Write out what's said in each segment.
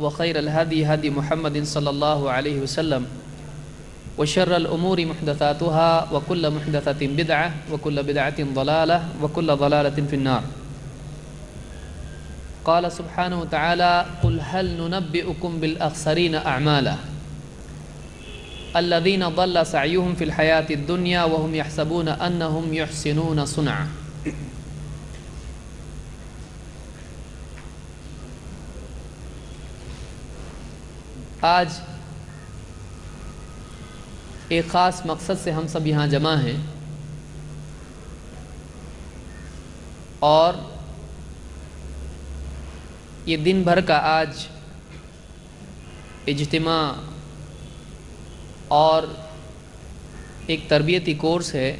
وخير الهدي هدي محمد صلى الله عليه وسلم وشر الأمور محدثاتها وكل محدثة بدعة وكل بدعة ضلالة وكل ضلالة في النار. قال سبحانه وتعالى قل هل ننبئكم بالأخسرين أعمالا الذين ضل سعيهم في الحياة الدنيا وهم يحسبون أنهم يحسنون صنعا آج ایک خاص مقصد سے ہم سب یہاں جمع ہیں اور یہ دن بھر کا آج اجتماع اور ایک تربیتی کورس ہے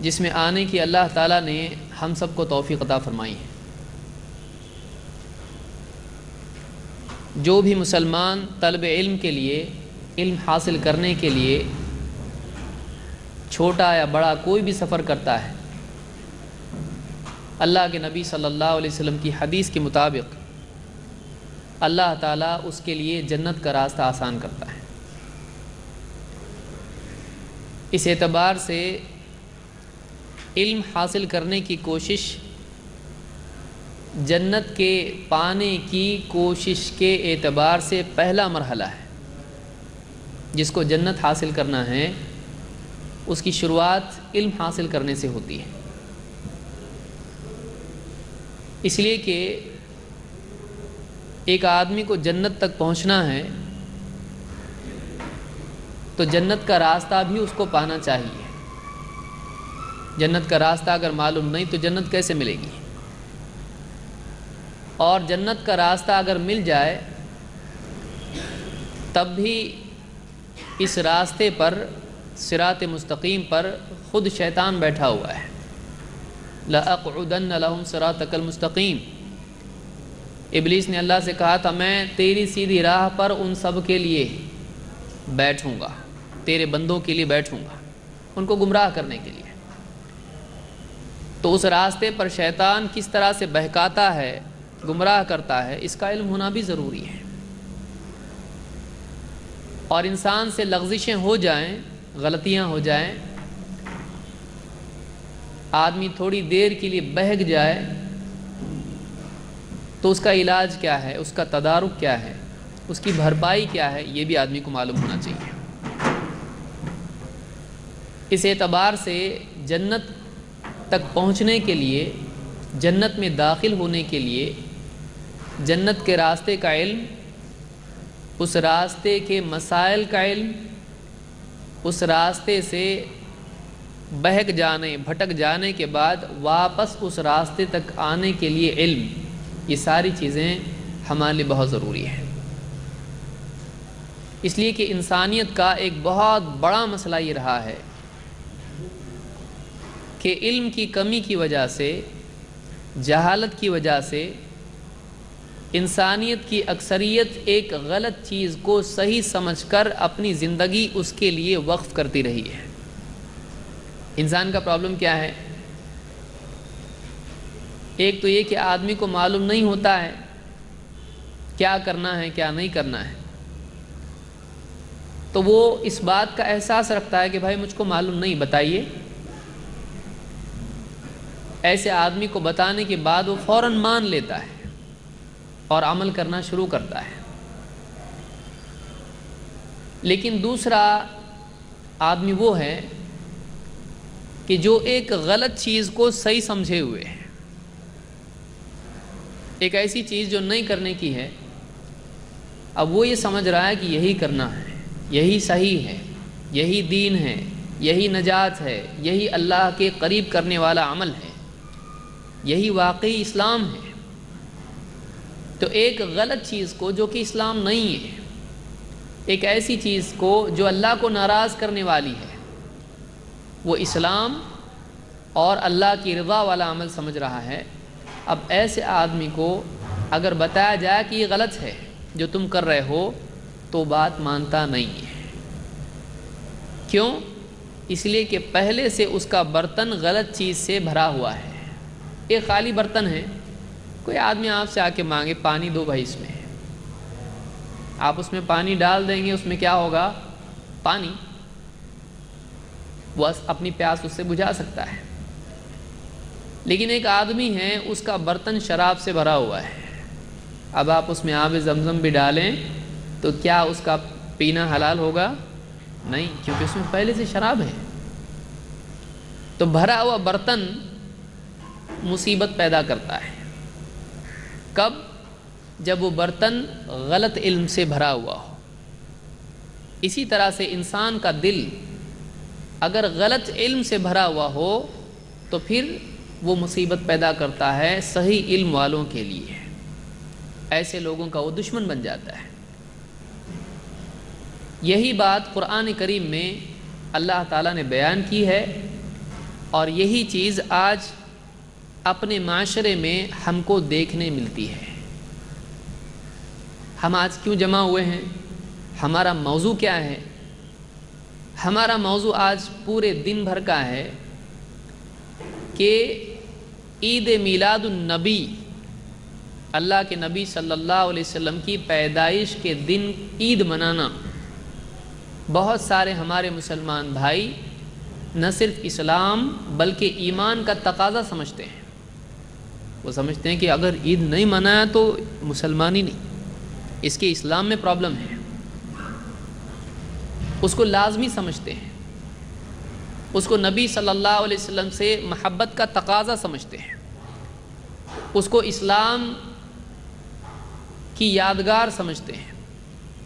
جس میں آنے کی اللہ تعالیٰ نے ہم سب کو توفیق عطا فرمائی ہے۔ جو بھی مسلمان طلب علم کے لیے، علم حاصل کرنے کے لیے چھوٹا یا بڑا کوئی بھی سفر کرتا ہے۔ اللہ کے نبی صلی اللہ علیہ وسلم کی حدیث کے مطابق اللہ تعالیٰ اس کے لیے جنت کا راستہ آسان کرتا ہے۔ اس اعتبار سے علم حاصل کرنے کی کوشش جنت کے پانے کی کوشش کے اعتبار سے پہلا مرحلہ ہے۔ جس کو جنت حاصل کرنا ہے، اس کی شروعات علم حاصل کرنے سے ہوتی ہے۔ اس لیے کہ ایک آدمی کو جنت تک پہنچنا ہے، تو جنت کا راستہ بھی اس کو پانا چاہیے۔ جنت کا راستہ اگر معلوم نہیں، تو جنت کیسے ملے گی؟ اور جنت کا راستہ اگر مل جائے، تب بھی اس راستے پر، صراط مستقیم پر خود شیطان بیٹھا ہوا ہے۔ لَأَقْعُدَنَّ لَهُمْ صِرَاطَكَ الْمُسْتَقِيمِ۔ ابلیس نے اللہ سے کہا، تھا، میں تیری سیدھی راہ پر ان سب کے لیے بیٹھوں گا، تیرے بندوں کے لیے بیٹھوں گا، ان کو گمراہ کرنے کے لیے۔ تو اس راستے پر شیطان کس طرح سے بہکاتا ہے گمراہ کرتا ہے، اس کا علم ہونا بھی ضروری ہے۔ اور انسان سے لغزشیں ہو جائیں، غلطیاں ہو جائیں، آدمی تھوڑی دیر کے لیے بہک جائے، تو اس کا علاج کیا ہے؟ اس کا تدارک کیا ہے؟ اس کی بھرپائی کیا ہے؟ یہ بھی آدمی کو معلوم ہونا چاہیے۔ اس اعتبار سے جنت تک پہنچنے کے لیے، جنت میں داخل ہونے کے لیے جنت کے راستے کا علم، اس راستے کے مسائل کا علم، اس راستے سے بہک جانے، بھٹک جانے کے بعد واپس اس راستے تک آنے کے لیے علم۔ یہ ساری چیزیں ہمارے لیے بہت ضروری ہیں۔ اس لیے کہ انسانیت کا ایک بہت بڑا مسئلہ یہ رہا ہے کہ علم کی کمی کی وجہ سے، جہالت کی وجہ سے انسانیت کی اکثریت ایک غلط چیز کو صحیح سمجھ کر اپنی زندگی اس کے لیے وقف کرتی رہی ہے۔ انسان کا پرابلم کیا ہے؟ ایک تو یہ کہ آدمی کو معلوم نہیں ہوتا ہے کیا کرنا ہے، کیا نہیں کرنا ہے۔ تو وہ اس بات کا احساس رکھتا ہے کہ بھائی مجھ کو معلوم نہیں، بتائیے۔ ایسے آدمی کو بتانے کے بعد وہ فوراً مان لیتا ہے۔ اور عمل کرنا شروع کرتا ہے۔ لیکن دوسرا آدمی وہ ہے کہ جو ایک غلط چیز کو صحیح سمجھے ہوئے ہے ایک ایسی چیز جو نہیں کرنے کی ہے۔ اب وہ یہ سمجھ رہا ہے کہ یہی کرنا ہے، یہی صحیح ہے، یہی دین ہے، یہی نجات ہے، یہی اللہ کے قریب کرنے والا عمل ہے۔ یہی واقعی اسلام ہے۔ تو ایک غلط چیز کو جو کہ اسلام نہیں ہے، ایک ایسی چیز کو جو اللہ کو ناراض کرنے والی ہے، وہ اسلام اور اللہ کی رضا والا عمل سمجھ رہا ہے۔ اب ایسے آدمی کو اگر بتایا جائے کہ یہ غلط ہے جو تم کر رہے ہو، تو بات مانتا نہیں ہے۔ کیوں؟ اس لیے کہ پہلے سے اس کا برتن غلط چیز سے بھرا ہوا ہے۔ ایک خالی برتن ہے۔ کوئی آدمی آپ سے آ کے مانگے، پانی دو بھائی اس میں۔ آپ اس میں پانی ڈال دیں گے، اس میں کیا ہوگا؟ پانی۔ وہ اپنی پیاس اس سے بجھا سکتا ہے۔ لیکن ایک آدمی ہے، اس کا برتن شراب سے بھرا ہوا ہے۔ اب آپ اس میں آب زمزم بھی ڈالیں تو کیا اس کا پینا حلال ہوگا؟ نہیں، کیونکہ اس میں پہلے سے شراب ہے۔ تو بھرا ہوا برتن مصیبت پیدا کرتا ہے۔ کب جب وہ برتن غلط علم سے بھرا ہوا ہو۔ اسی طرح سے انسان کا دل اگر غلط علم سے بھرا ہوا ہو تو پھر وہ مصیبت پیدا کرتا ہے صحیح علم والوں کے لیے۔ ایسے لوگوں کا وہ دشمن بن جاتا ہے۔ یہی بات قرآن کریم میں اللہ تعالیٰ نے بیان کی ہے اور یہی چیز آج اپنے معاشرے میں ہم کو دیکھنے ملتی ہے۔ ہم آج کیوں جمع ہوئے ہیں؟ ہمارا موضوع کیا ہے؟ ہمارا موضوع آج پورے دن بھر کا ہے کہ عید میلاد النبی، اللہ کے نبی صلی اللہ علیہ وسلم کی پیدائش کے دن عید منانا۔ بہت سارے ہمارے مسلمان بھائی نہ صرف اسلام بلکہ ایمان کا تقاضا سمجھتے ہیں۔ وہ سمجھتے ہیں کہ اگر عید نہیں منایا تو مسلمان ہی نہیں۔ اس کے اسلام میں پرابلم ہے۔ اس کو لازمی سمجھتے ہیں۔ اس کو نبی صلی اللہ علیہ وسلم سے محبت کا تقاضا سمجھتے ہیں۔ اس کو اسلام کی یادگار سمجھتے ہیں۔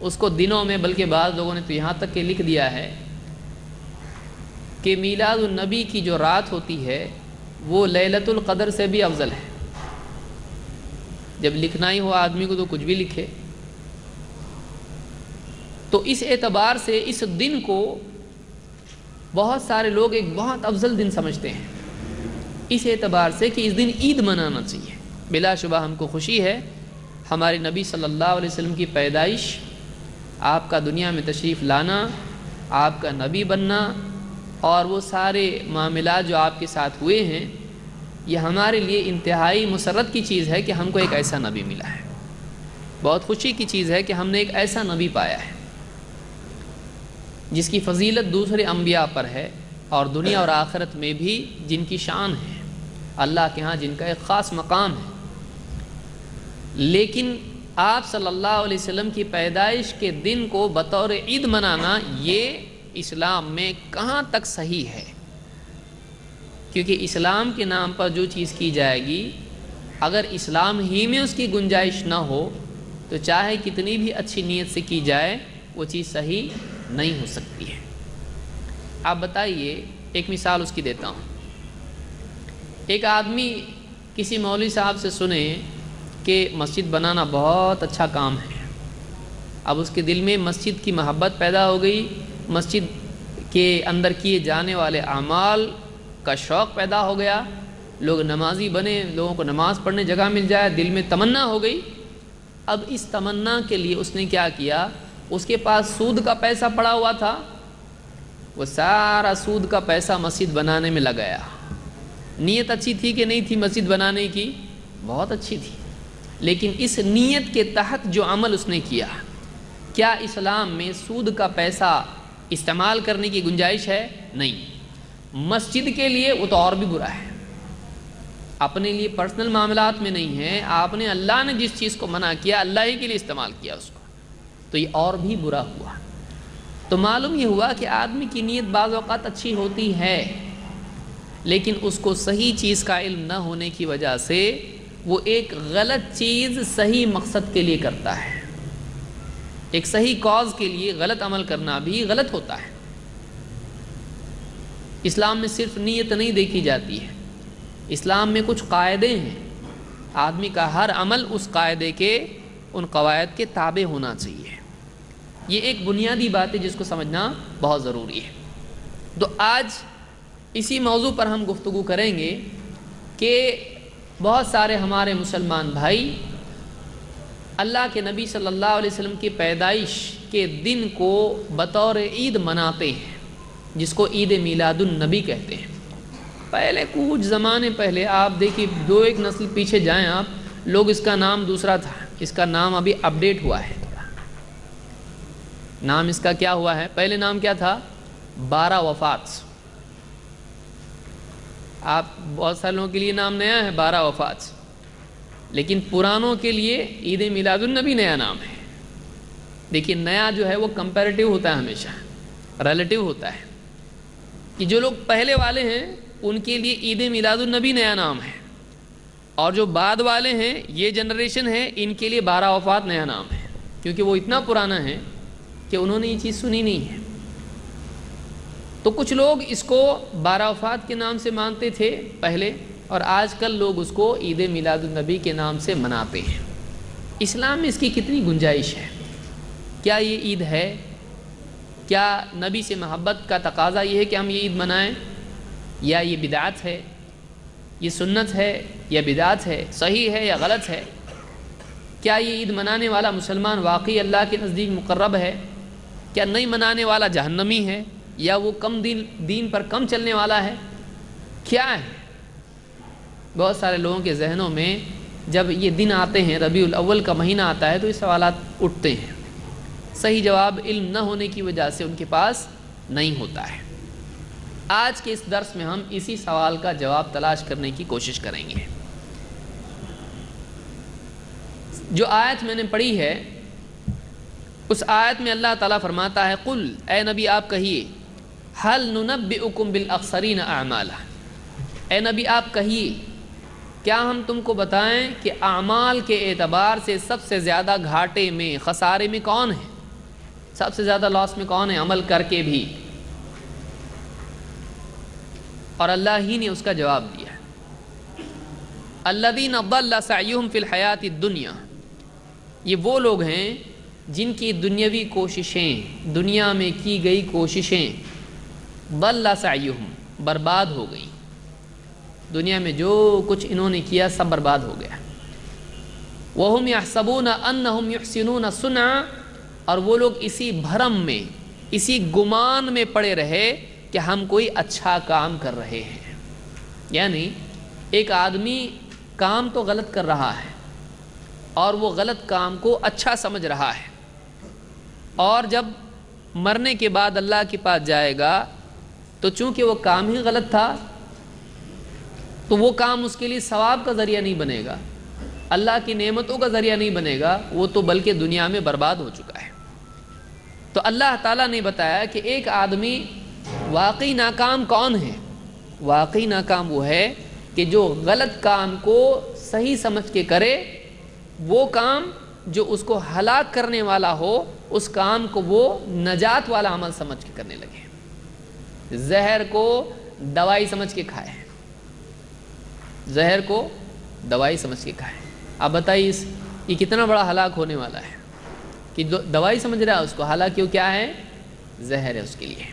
اس کو دنوں میں، بلکہ بعض لوگوں نے تو یہاں تک کہ لکھ دیا ہے کہ میلاد النبی کی جو رات ہوتی ہے، وہ لیلت القدر سے بھی افضل ہے۔ جب لکھنا ہی ہو آدمی کو تو کچھ بھی لکھے۔ تو اس اعتبار سے اس دن کو بہت سارے لوگ ایک بہت افضل دن سمجھتے ہیں۔ اس اعتبار سے کہ اس دن عید منانا چاہیے۔ بلا شبہ ہم کو خوشی ہے۔ ہمارے نبی صلی اللہ علیہ وسلم کی پیدائش، آپ کا دنیا میں تشریف لانا، آپ کا نبی بننا اور وہ سارے معاملات جو آپ کے ساتھ ہوئے ہیں یہ ہمارے لیے انتہائی مسرت کی چیز ہے کہ ہم کو ایک ایسا نبی ملا ہے۔ بہت خوشی کی چیز ہے کہ ہم نے ایک ایسا نبی پایا ہے۔ جس کی فضیلت دوسرے انبیاء پر ہے اور دنیا اور آخرت میں بھی جن کی شان ہے۔ اللہ کے ہاں جن کا ایک خاص مقام ہے۔ لیکن آپ صلی اللہ علیہ وسلم کی پیدائش کے دن کو بطور عید منانا یہ اسلام میں کہاں تک صحیح ہے؟ کیونکہ اسلام کے نام پر جو چیز کی جائے گی، اگر اسلام ہی میں اس کی گنجائش نہ ہو، تو چاہے کتنی بھی اچھی نیت سے کی جائے، وہ چیز صحیح نہیں ہو سکتی ہے۔ آپ بتائیے، ایک مثال اس کی دیتا ہوں۔ ایک آدمی کسی مولوی صاحب سے سنیں کہ مسجد بنانا بہت اچھا کام ہے۔ اب اس کے دل میں مسجد کی محبت پیدا ہو گئی، مسجد کے اندر کیے جانے والے اعمال کا شوق پیدا ہو گیا۔ لوگ نمازی بنے، لوگوں کو نماز پڑھنے جگہ مل جائے، دل میں تمنا ہو گئی۔ اب اس تمنا کے لیے اس نے کیا کیا؟ اس کے پاس سود کا پیسہ پڑا ہوا تھا۔ وہ سارا سود کا پیسہ مسجد بنانے میں لگایا۔ نیت اچھی تھی کہ نہیں تھی مسجد بنانے کی؟ بہت اچھی تھی۔ لیکن اس نیت کے تحت جو عمل اس نے کیا کیا اسلام میں سود کا پیسہ استعمال کرنے کی گنجائش ہے؟ نہیں۔ مسجد کے لیے وہ تو اور بھی برا ہے۔ اپنے لیے پرسنل معاملات میں نہیں ہے۔ آپ نے اللہ نے جس چیز کو منع کیا، اللہ ہی کے لیے استعمال کیا اس کو۔ تو یہ اور بھی برا ہوا۔ تو معلوم یہ ہوا کہ آدمی کی نیت بعض اوقات اچھی ہوتی ہے، لیکن اس کو صحیح چیز کا علم نہ ہونے کی وجہ سے وہ ایک غلط چیز صحیح مقصد کے لیے کرتا ہے۔ ایک صحیح کاز کے لیے غلط عمل کرنا بھی غلط ہوتا ہے۔ اسلام میں صرف نیت نہیں دیکھی جاتی ہے۔ اسلام میں کچھ قاعدے ہیں۔ آدمی کا ہر عمل اس قاعدے کے، ان قواعد کے تابع ہونا چاہیے۔ یہ ایک بنیادی بات ہے جس کو سمجھنا بہت ضروری ہے۔ تو آج اسی موضوع پر ہم گفتگو کریں گے کہ بہت سارے ہمارے مسلمان بھائی اللہ کے نبی صلی اللہ علیہ وسلم کی پیدائش کے دن کو بطور عید مناتے ہیں۔ جس کو عید میلاد النبی کہتے ہیں۔ پہلے کچھ زمانے پہلے آپ دیکھیے، دو ایک نسل پیچھے جائیں آپ، لوگ اس کا نام دوسرا تھا۔ اس کا نام ابھی اپڈیٹ ہوا ہے۔ نام اس کا کیا ہوا ہے؟ پہلے نام کیا تھا؟ بارہ وفات۔ آپ بہت سارے لوگوں کے لیے نام نیا ہے، بارہ وفات۔ لیکن پرانوں کے لیے عید میلاد النبی نیا نام ہے۔ دیکھیے، نیا جو ہے وہ کمپیریٹیو ہوتا ہے ہمیشہ ریلیٹیو ہوتا ہے۔ کہ جو لوگ پہلے والے ہیں، ان کے لیے عید میلاد النبی نیا نام ہے۔ اور جو بعد والے ہیں، یہ جنریشن ہے، ان کے لیے بارہ وفات نیا نام ہے۔ کیونکہ وہ اتنا پرانا ہے کہ انہوں نے یہ چیز سنی نہیں ہے۔ تو کچھ لوگ اس کو بارہ وفات کے نام سے مانتے تھے پہلے، اور آج کل لوگ اس کو عید میلاد النبی کے نام سے مناتے ہیں۔ اسلام میں اس کی کتنی گنجائش ہے۔ کیا یہ عید ہے؟ کیا نبی سے محبت کا تقاضا یہ ہے کہ ہم یہ عید منائیں؟ یا یہ بدعت ہے؟ یہ سنت ہے یا بدعت ہے؟ صحیح ہے یا غلط ہے؟ کیا یہ عید منانے والا مسلمان واقعی اللہ کے نزدیک مقرب ہے؟ کیا نہیں منانے والا جہنمی ہے؟ یا وہ کم دین دین پر کم چلنے والا ہے؟ کیا ہے؟ بہت سارے لوگوں کے ذہنوں میں جب یہ دن آتے ہیں، ربیع الاول کا مہینہ آتا ہے تو یہ سوالات اٹھتے ہیں۔ صحیح جواب علم نہ ہونے کی وجہ سے ان کے پاس نہیں ہوتا ہے۔ آج کے اس درس میں ہم اسی سوال کا جواب تلاش کرنے کی کوشش کریں گے۔ جو آیت میں نے پڑھی ہے، اس آیت میں اللہ تعالیٰ فرماتا ہے، قل، اے نبی، آپ کہیے حل ننبئکم بالاخسرین اعمالا۔ اے نبی، آپ کہیے، کیا ہم تم کو بتائیں کہ اعمال کے اعتبار سے سب سے زیادہ گھاٹے میں، خسارے میں کون ہے؟ سب سے زیادہ لاس میں کون ہے؟ عمل کر کے بھی۔ اور اللہ ہی نے اس کا جواب دیا اللہ دین اب اللہ سعیم فی الحیات دنیا یہ وہ لوگ ہیں جن کی دنیاوی کوششیں، دنیا میں کی گئی کوششیں بل سعیم برباد ہو گئیں۔ دنیا میں جو کچھ انہوں نے کیا سب برباد ہو گیا۔ وہ یا صبون ان یحسنون سنا اور وہ لوگ اسی بھرم میں، اسی گمان میں پڑے رہے کہ ہم کوئی اچھا کام کر رہے ہیں۔ یعنی ایک آدمی کام تو غلط کر رہا ہے اور وہ غلط کام کو اچھا سمجھ رہا ہے۔ اور جب مرنے کے بعد اللہ کے پاس جائے گا، تو چونکہ وہ کام ہی غلط تھا، تو وہ کام اس کے لیے ثواب کا ذریعہ نہیں بنے گا۔ اللہ کی نعمتوں کا ذریعہ نہیں بنے گا، وہ تو بلکہ دنیا میں برباد ہو چکا ہے۔ تو اللہ تعالیٰ نے بتایا کہ ایک آدمی واقعی ناکام کون ہے؟ واقعی ناکام وہ ہے کہ جو غلط کام کو صحیح سمجھ کے کرے، وہ کام جو اس کو ہلاک کرنے والا ہو، اس کام کو وہ نجات والا عمل سمجھ کے کرنے لگے۔ زہر کو دوائی سمجھ کے کھائے۔ زہر کو دوائی سمجھ کے کھائے۔ آپ بتائیے اس، یہ کتنا بڑا ہلاک ہونے والا ہے؟ کہ دوائی سمجھ رہا ہے اس کو، حالانکہ وہ کیا ہے؟ زہر ہے اس کے لیے۔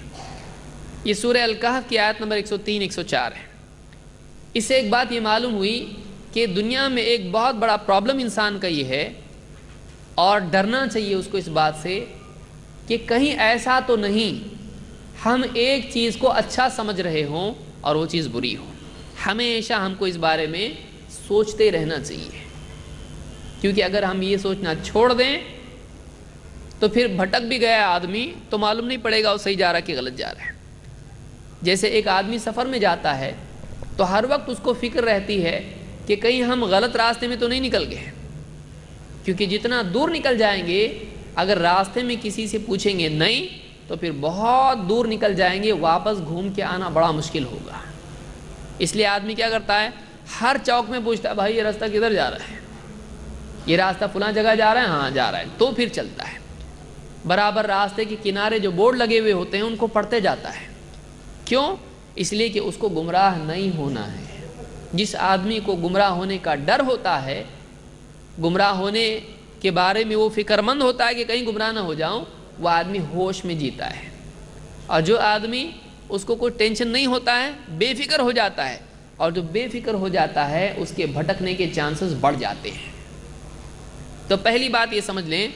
یہ سورہ الکہ کی آیت نمبر 103 104 ہے۔ اس سے ایک بات یہ معلوم ہوئی کہ دنیا میں ایک بہت بڑا پرابلم انسان کا یہ ہے اور ڈرنا چاہیے اس کو اس بات سے کہ کہیں ایسا تو نہیں، ہم ایک چیز کو اچھا سمجھ رہے ہوں اور وہ چیز بری ہو۔ ہمیشہ ہم کو اس بارے میں سوچتے رہنا چاہیے۔ کیونکہ اگر ہم یہ سوچنا چھوڑ دیں تو پھر بھٹک بھی گیا آدمی تو معلوم نہیں پڑے گا وہ صحیح جا رہا کہ غلط جا رہا ہے۔ جیسے ایک آدمی سفر میں جاتا ہے تو ہر وقت اس کو فکر رہتی ہے کہ کہیں ہم غلط راستے میں تو نہیں نکل گئے کیونکہ جتنا دور نکل جائیں گے، اگر راستے میں کسی سے پوچھیں گے نہیں، تو پھر بہت دور نکل جائیں گے، واپس گھوم کے آنا بڑا مشکل ہوگا۔ اس لیے آدمی کیا کرتا ہے؟ ہر چوک میں پوچھتا ہے، بھائی، یہ راستہ کدھر جا رہا ہے؟ یہ راستہ فلاں جگہ جا رہا ہے؟ ہاں جا رہا ہے۔ تو پھر چلتا ہے۔ برابر راستے کے کنارے جو بورڈ لگے ہوئے ہوتے ہیں، ان کو پڑھتے جاتا ہے۔ کیوں؟ اس لیے کہ اس کو گمراہ نہیں ہونا ہے۔ جس آدمی کو گمراہ ہونے کا ڈر ہوتا ہے، گمراہ ہونے کے بارے میں وہ فکر مند ہوتا ہے کہ کہیں گمراہ نہ ہو جاؤں، وہ آدمی ہوش میں جیتا ہے۔ اور جو آدمی اس کو کوئی ٹینشن نہیں ہوتا ہے، بے فکر ہو جاتا ہے۔ اور جو بے فکر ہو جاتا ہے، اس کے بھٹکنے کے چانسز بڑھ جاتے ہیں۔ تو پہلی بات یہ سمجھ لیں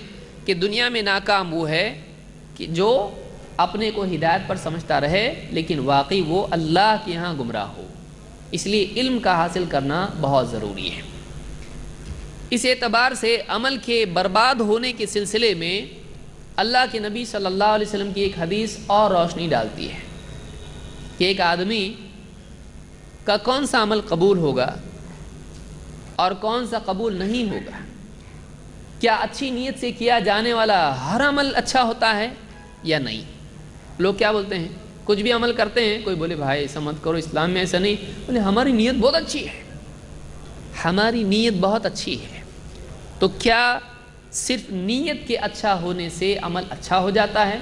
کہ دنیا میں ناکام وہ ہے کہ جو اپنے کو ہدایت پر سمجھتا رہے، لیکن واقعی وہ اللہ کے یہاں گمراہ ہو۔ اس لیے علم کا حاصل کرنا بہت ضروری ہے۔ اس اعتبار سے عمل کے برباد ہونے کے سلسلے میں اللہ کے نبی صلی اللہ علیہ وسلم کی ایک حدیث اور روشنی ڈالتی ہے کہ ایک آدمی کا کون سا عمل قبول ہوگا اور کون سا قبول نہیں ہوگا۔ کیا اچھی نیت سے کیا جانے والا ہر عمل اچھا ہوتا ہے یا نہیں؟ لوگ کیا بولتے ہیں؟ کچھ بھی عمل کرتے ہیں، کوئی بولے، بھائی، ایسا مت کرو، اسلام میں ایسا نہیں۔ بولے، ہماری نیت بہت اچھی ہے۔ ہماری نیت بہت اچھی ہے۔ تو کیا صرف نیت کے اچھا ہونے سے عمل اچھا ہو جاتا ہے؟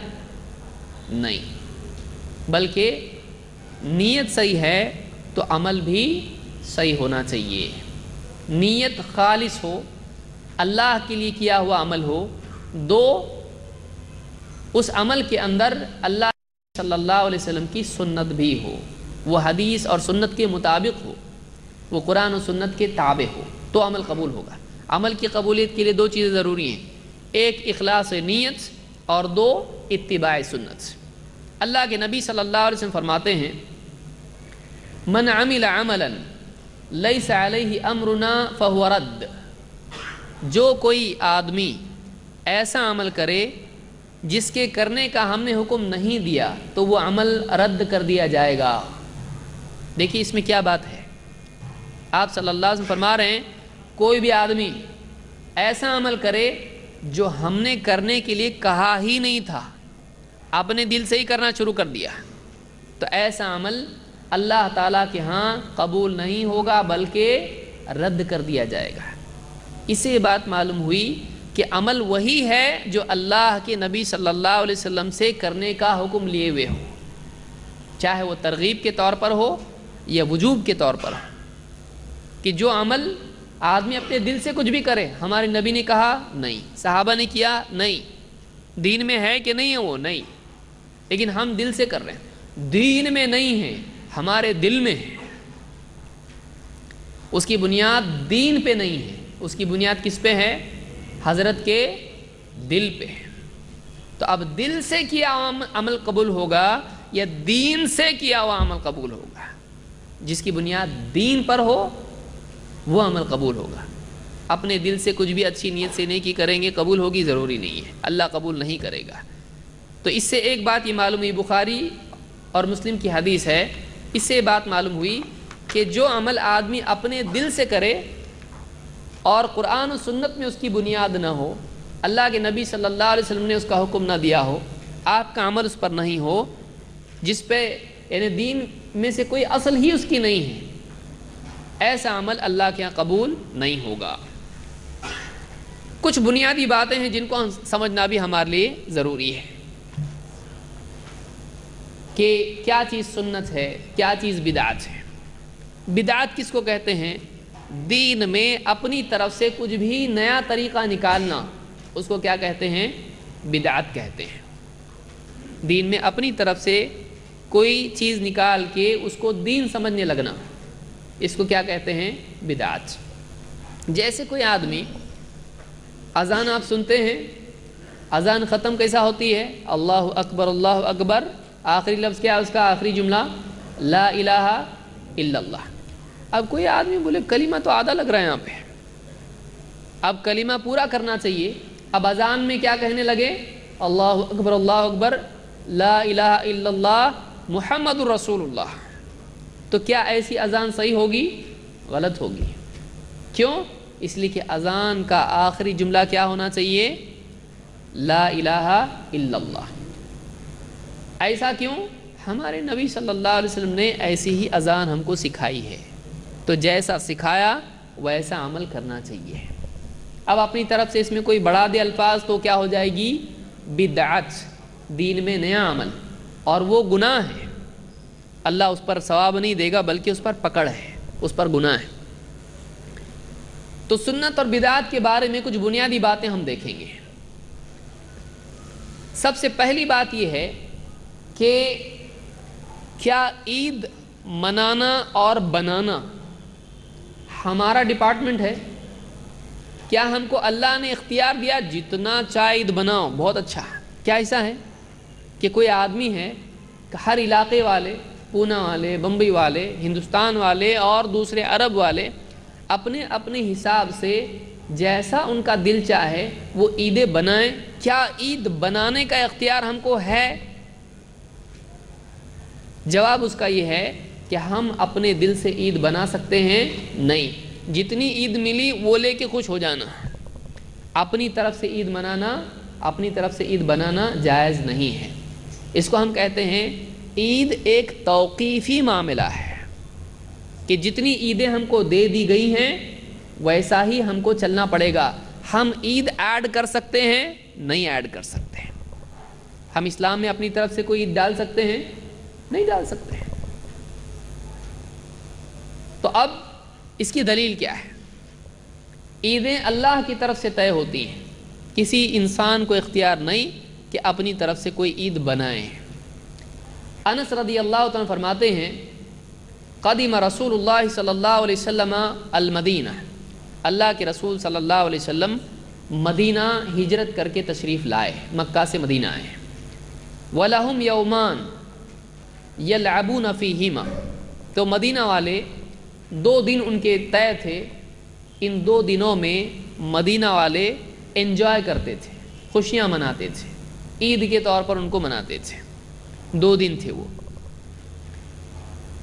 نہیں۔ بلکہ نیت صحیح ہے تو عمل بھی صحیح ہونا چاہیے۔ نیت خالص ہو اللہ کے لیے کیا ہوا عمل ہو، دو، اس عمل کے اندر اللہ صلی اللہ علیہ وسلم کی سنت بھی ہو، وہ حدیث اور سنت کے مطابق ہو، وہ قرآن و سنت کے تابع ہو، تو عمل قبول ہوگا۔ عمل کی قبولیت کے لیے دو چیزیں ضروری ہیں۔ ایک، اخلاص نیت اور دو، اتباع سنت۔ اللہ کے نبی صلی اللہ علیہ وسلم فرماتے ہیں، من عمل عملا لیس علیہ امرنا فہو رد. جو کوئی آدمی ایسا عمل کرے جس کے کرنے کا ہم نے حکم نہیں دیا تو وہ عمل رد کر دیا جائے گا۔ دیکھیے اس میں کیا بات ہے۔ آپ صلی اللہ علیہ وسلم فرما رہے ہیں، کوئی بھی آدمی ایسا عمل کرے جو ہم نے کرنے کے لیے کہا ہی نہیں تھا، اپنے دل سے ہی کرنا شروع کر دیا۔ تو ایسا عمل اللہ تعالیٰ کے ہاں قبول نہیں ہوگا، بلکہ رد کر دیا جائے گا۔ اسے بات معلوم ہوئی کہ عمل وہی ہے جو اللہ کے نبی صلی اللہ علیہ وسلم سے کرنے کا حکم لیے ہوئے ہو چاہے وہ ترغیب کے طور پر ہو یا وجوب کے طور پر ہو۔ کہ جو عمل آدمی اپنے دل سے کچھ بھی کرے، ہمارے نبی نے کہا نہیں، صحابہ نے کیا نہیں۔ دین میں ہے کہ نہیں ہے وہ؟ نہیں۔ لیکن ہم دل سے کر رہے ہیں۔ دین میں نہیں ہے، ہمارے دل میں ہے۔ اس کی بنیاد دین پہ نہیں ہے۔ اس کی بنیاد کس پہ ہے؟ حضرت کے دل پہ۔ ہے تو اب دل سے کیا عمل قبول ہوگا یا دین سے کیا ہوا عمل قبول ہوگا؟ جس کی بنیاد دین پر ہو، وہ عمل قبول ہوگا۔ اپنے دل سے کچھ بھی اچھی نیت سے نہیں کی کریں گے، قبول ہوگی، ضروری نہیں ہے۔ اللہ قبول نہیں کرے گا۔ تو اس سے ایک بات یہ معلوم ہوئی، بخاری اور مسلم کی حدیث ہے۔ اس سے بات معلوم ہوئی کہ جو عمل آدمی اپنے دل سے کرے اور قرآن و سنت میں اس کی بنیاد نہ ہو، اللہ کے نبی صلی اللہ علیہ وسلم نے اس کا حکم نہ دیا ہو، آپ کا عمل اس پر نہیں ہو، جس پہ یعنی دین میں سے کوئی اصل ہی اس کی نہیں ہے، ایسا عمل اللہ کے یہاں قبول نہیں ہوگا۔ کچھ بنیادی باتیں ہیں جن کو سمجھنا بھی ہمارے لیے ضروری ہے۔ کہ کیا چیز سنت ہے، کیا چیز بدعت ہے۔ بدعت کس کو کہتے ہیں؟ دین میں اپنی طرف سے کچھ بھی نیا طریقہ نکالنا، اس کو کیا کہتے ہیں؟ بدعت کہتے ہیں۔ دین میں اپنی طرف سے کوئی چیز نکال کے اس کو دین سمجھنے لگنا، اس کو کیا کہتے ہیں؟ بدعت۔ جیسے کوئی آدمی، اذان آپ سنتے ہیں، اذان ختم کیسا ہوتی ہے؟ اللہ اکبر اللہ اکبر، آخری لفظ کیا اس کا؟ آخری جملہ، لا الہ الا اللہ۔ اب کوئی آدمی بولے کلمہ تو آدھا لگ رہا ہے یہاں پہ۔ اب کلمہ پورا کرنا چاہیے۔ اب اذان میں کیا کہنے لگے؟ اللہ اکبر اللہ اکبر، لا الہ الا اللہ محمد الرسول اللہ تو کیا ایسی اذان صحیح ہوگی؟ غلط ہوگی۔ کیوں؟ اس لیے کہ اذان کا آخری جملہ کیا ہونا چاہیے؟ لا الہ الا اللہ۔ ایسا کیوں؟ ہمارے نبی صلی اللہ علیہ وسلم نے ایسی ہی اذان ہم کو سکھائی ہے۔ تو جیسا سکھایا ویسا عمل کرنا چاہیے۔ اب اپنی طرف سے اس میں کوئی بڑھا دے الفاظ تو کیا ہو جائے گی؟ بدعت، دین میں نیا عمل۔ اور وہ گناہ ہے۔ اللہ اس پر ثواب نہیں دے گا، بلکہ اس پر پکڑ ہے، اس پر گناہ ہے۔ تو سنت اور بدعات کے بارے میں کچھ بنیادی باتیں ہم دیکھیں گے۔ سب سے پہلی بات یہ ہے کہ کیا عید منانا اور بنانا ہمارا ڈپارٹمنٹ ہے۔ کیا ہم کو اللہ نے اختیار دیا؟ جتنا چاہے عید بناؤ۔ بہت اچھا۔ کیا ایسا ہے؟ کہ کوئی آدمی ہے کہ ہر علاقے والے، پونا والے، بمبئی والے، ہندوستان والے اور دوسرے عرب والے اپنے اپنے حساب سے جیسا ان کا دل چاہے، وہ عیدیں بنائیں۔ کیا عید بنانے کا اختیار ہم کو ہے؟ جواب اس کا یہ ہے کہ ہم اپنے دل سے عید بنا سکتے ہیں؟ نہیں۔ جتنی عید ملی وہ لے کے خوش ہو جانا۔ اپنی طرف سے عید منانا، اپنی طرف سے عید بنانا جائز نہیں ہے۔ اس کو ہم کہتے ہیں عید ایک توقیفی معاملہ ہے۔ کہ جتنی عیدیں ہم کو دے دی گئی ہیں، ویسا ہی ہم کو چلنا پڑے گا۔ ہم عید ایڈ کر سکتے ہیں، نہیں ایڈ کر سکتے۔ ہیں ہم اسلام میں اپنی طرف سے کوئی عید ڈال سکتے ہیں؟ نہیں ڈال سکتے۔ ہیں تو اب اس کی دلیل کیا ہے؟ عیدیں اللہ کی طرف سے طے ہوتی ہیں۔ کسی انسان کو اختیار نہیں کہ اپنی طرف سے کوئی عید بنائیں انس رضی اللہ تعالیٰ فرماتے ہیں قدیم رسول اللہ صلی اللہ علیہ وسلم المدینہ۔ اللہ کے رسول صلی اللہ علیہ وسلم مدینہ ہجرت کر کے تشریف لائے، مکہ سے مدینہ آئے۔ ولاحم یومان یلعبون فیہما۔ تو مدینہ والے دو دن ان کے طے تھے، ان دو دنوں میں مدینہ والے انجوائے کرتے تھے، خوشیاں مناتے تھے، عید کے طور پر ان کو مناتے تھے۔ دو دن تھے وہ۔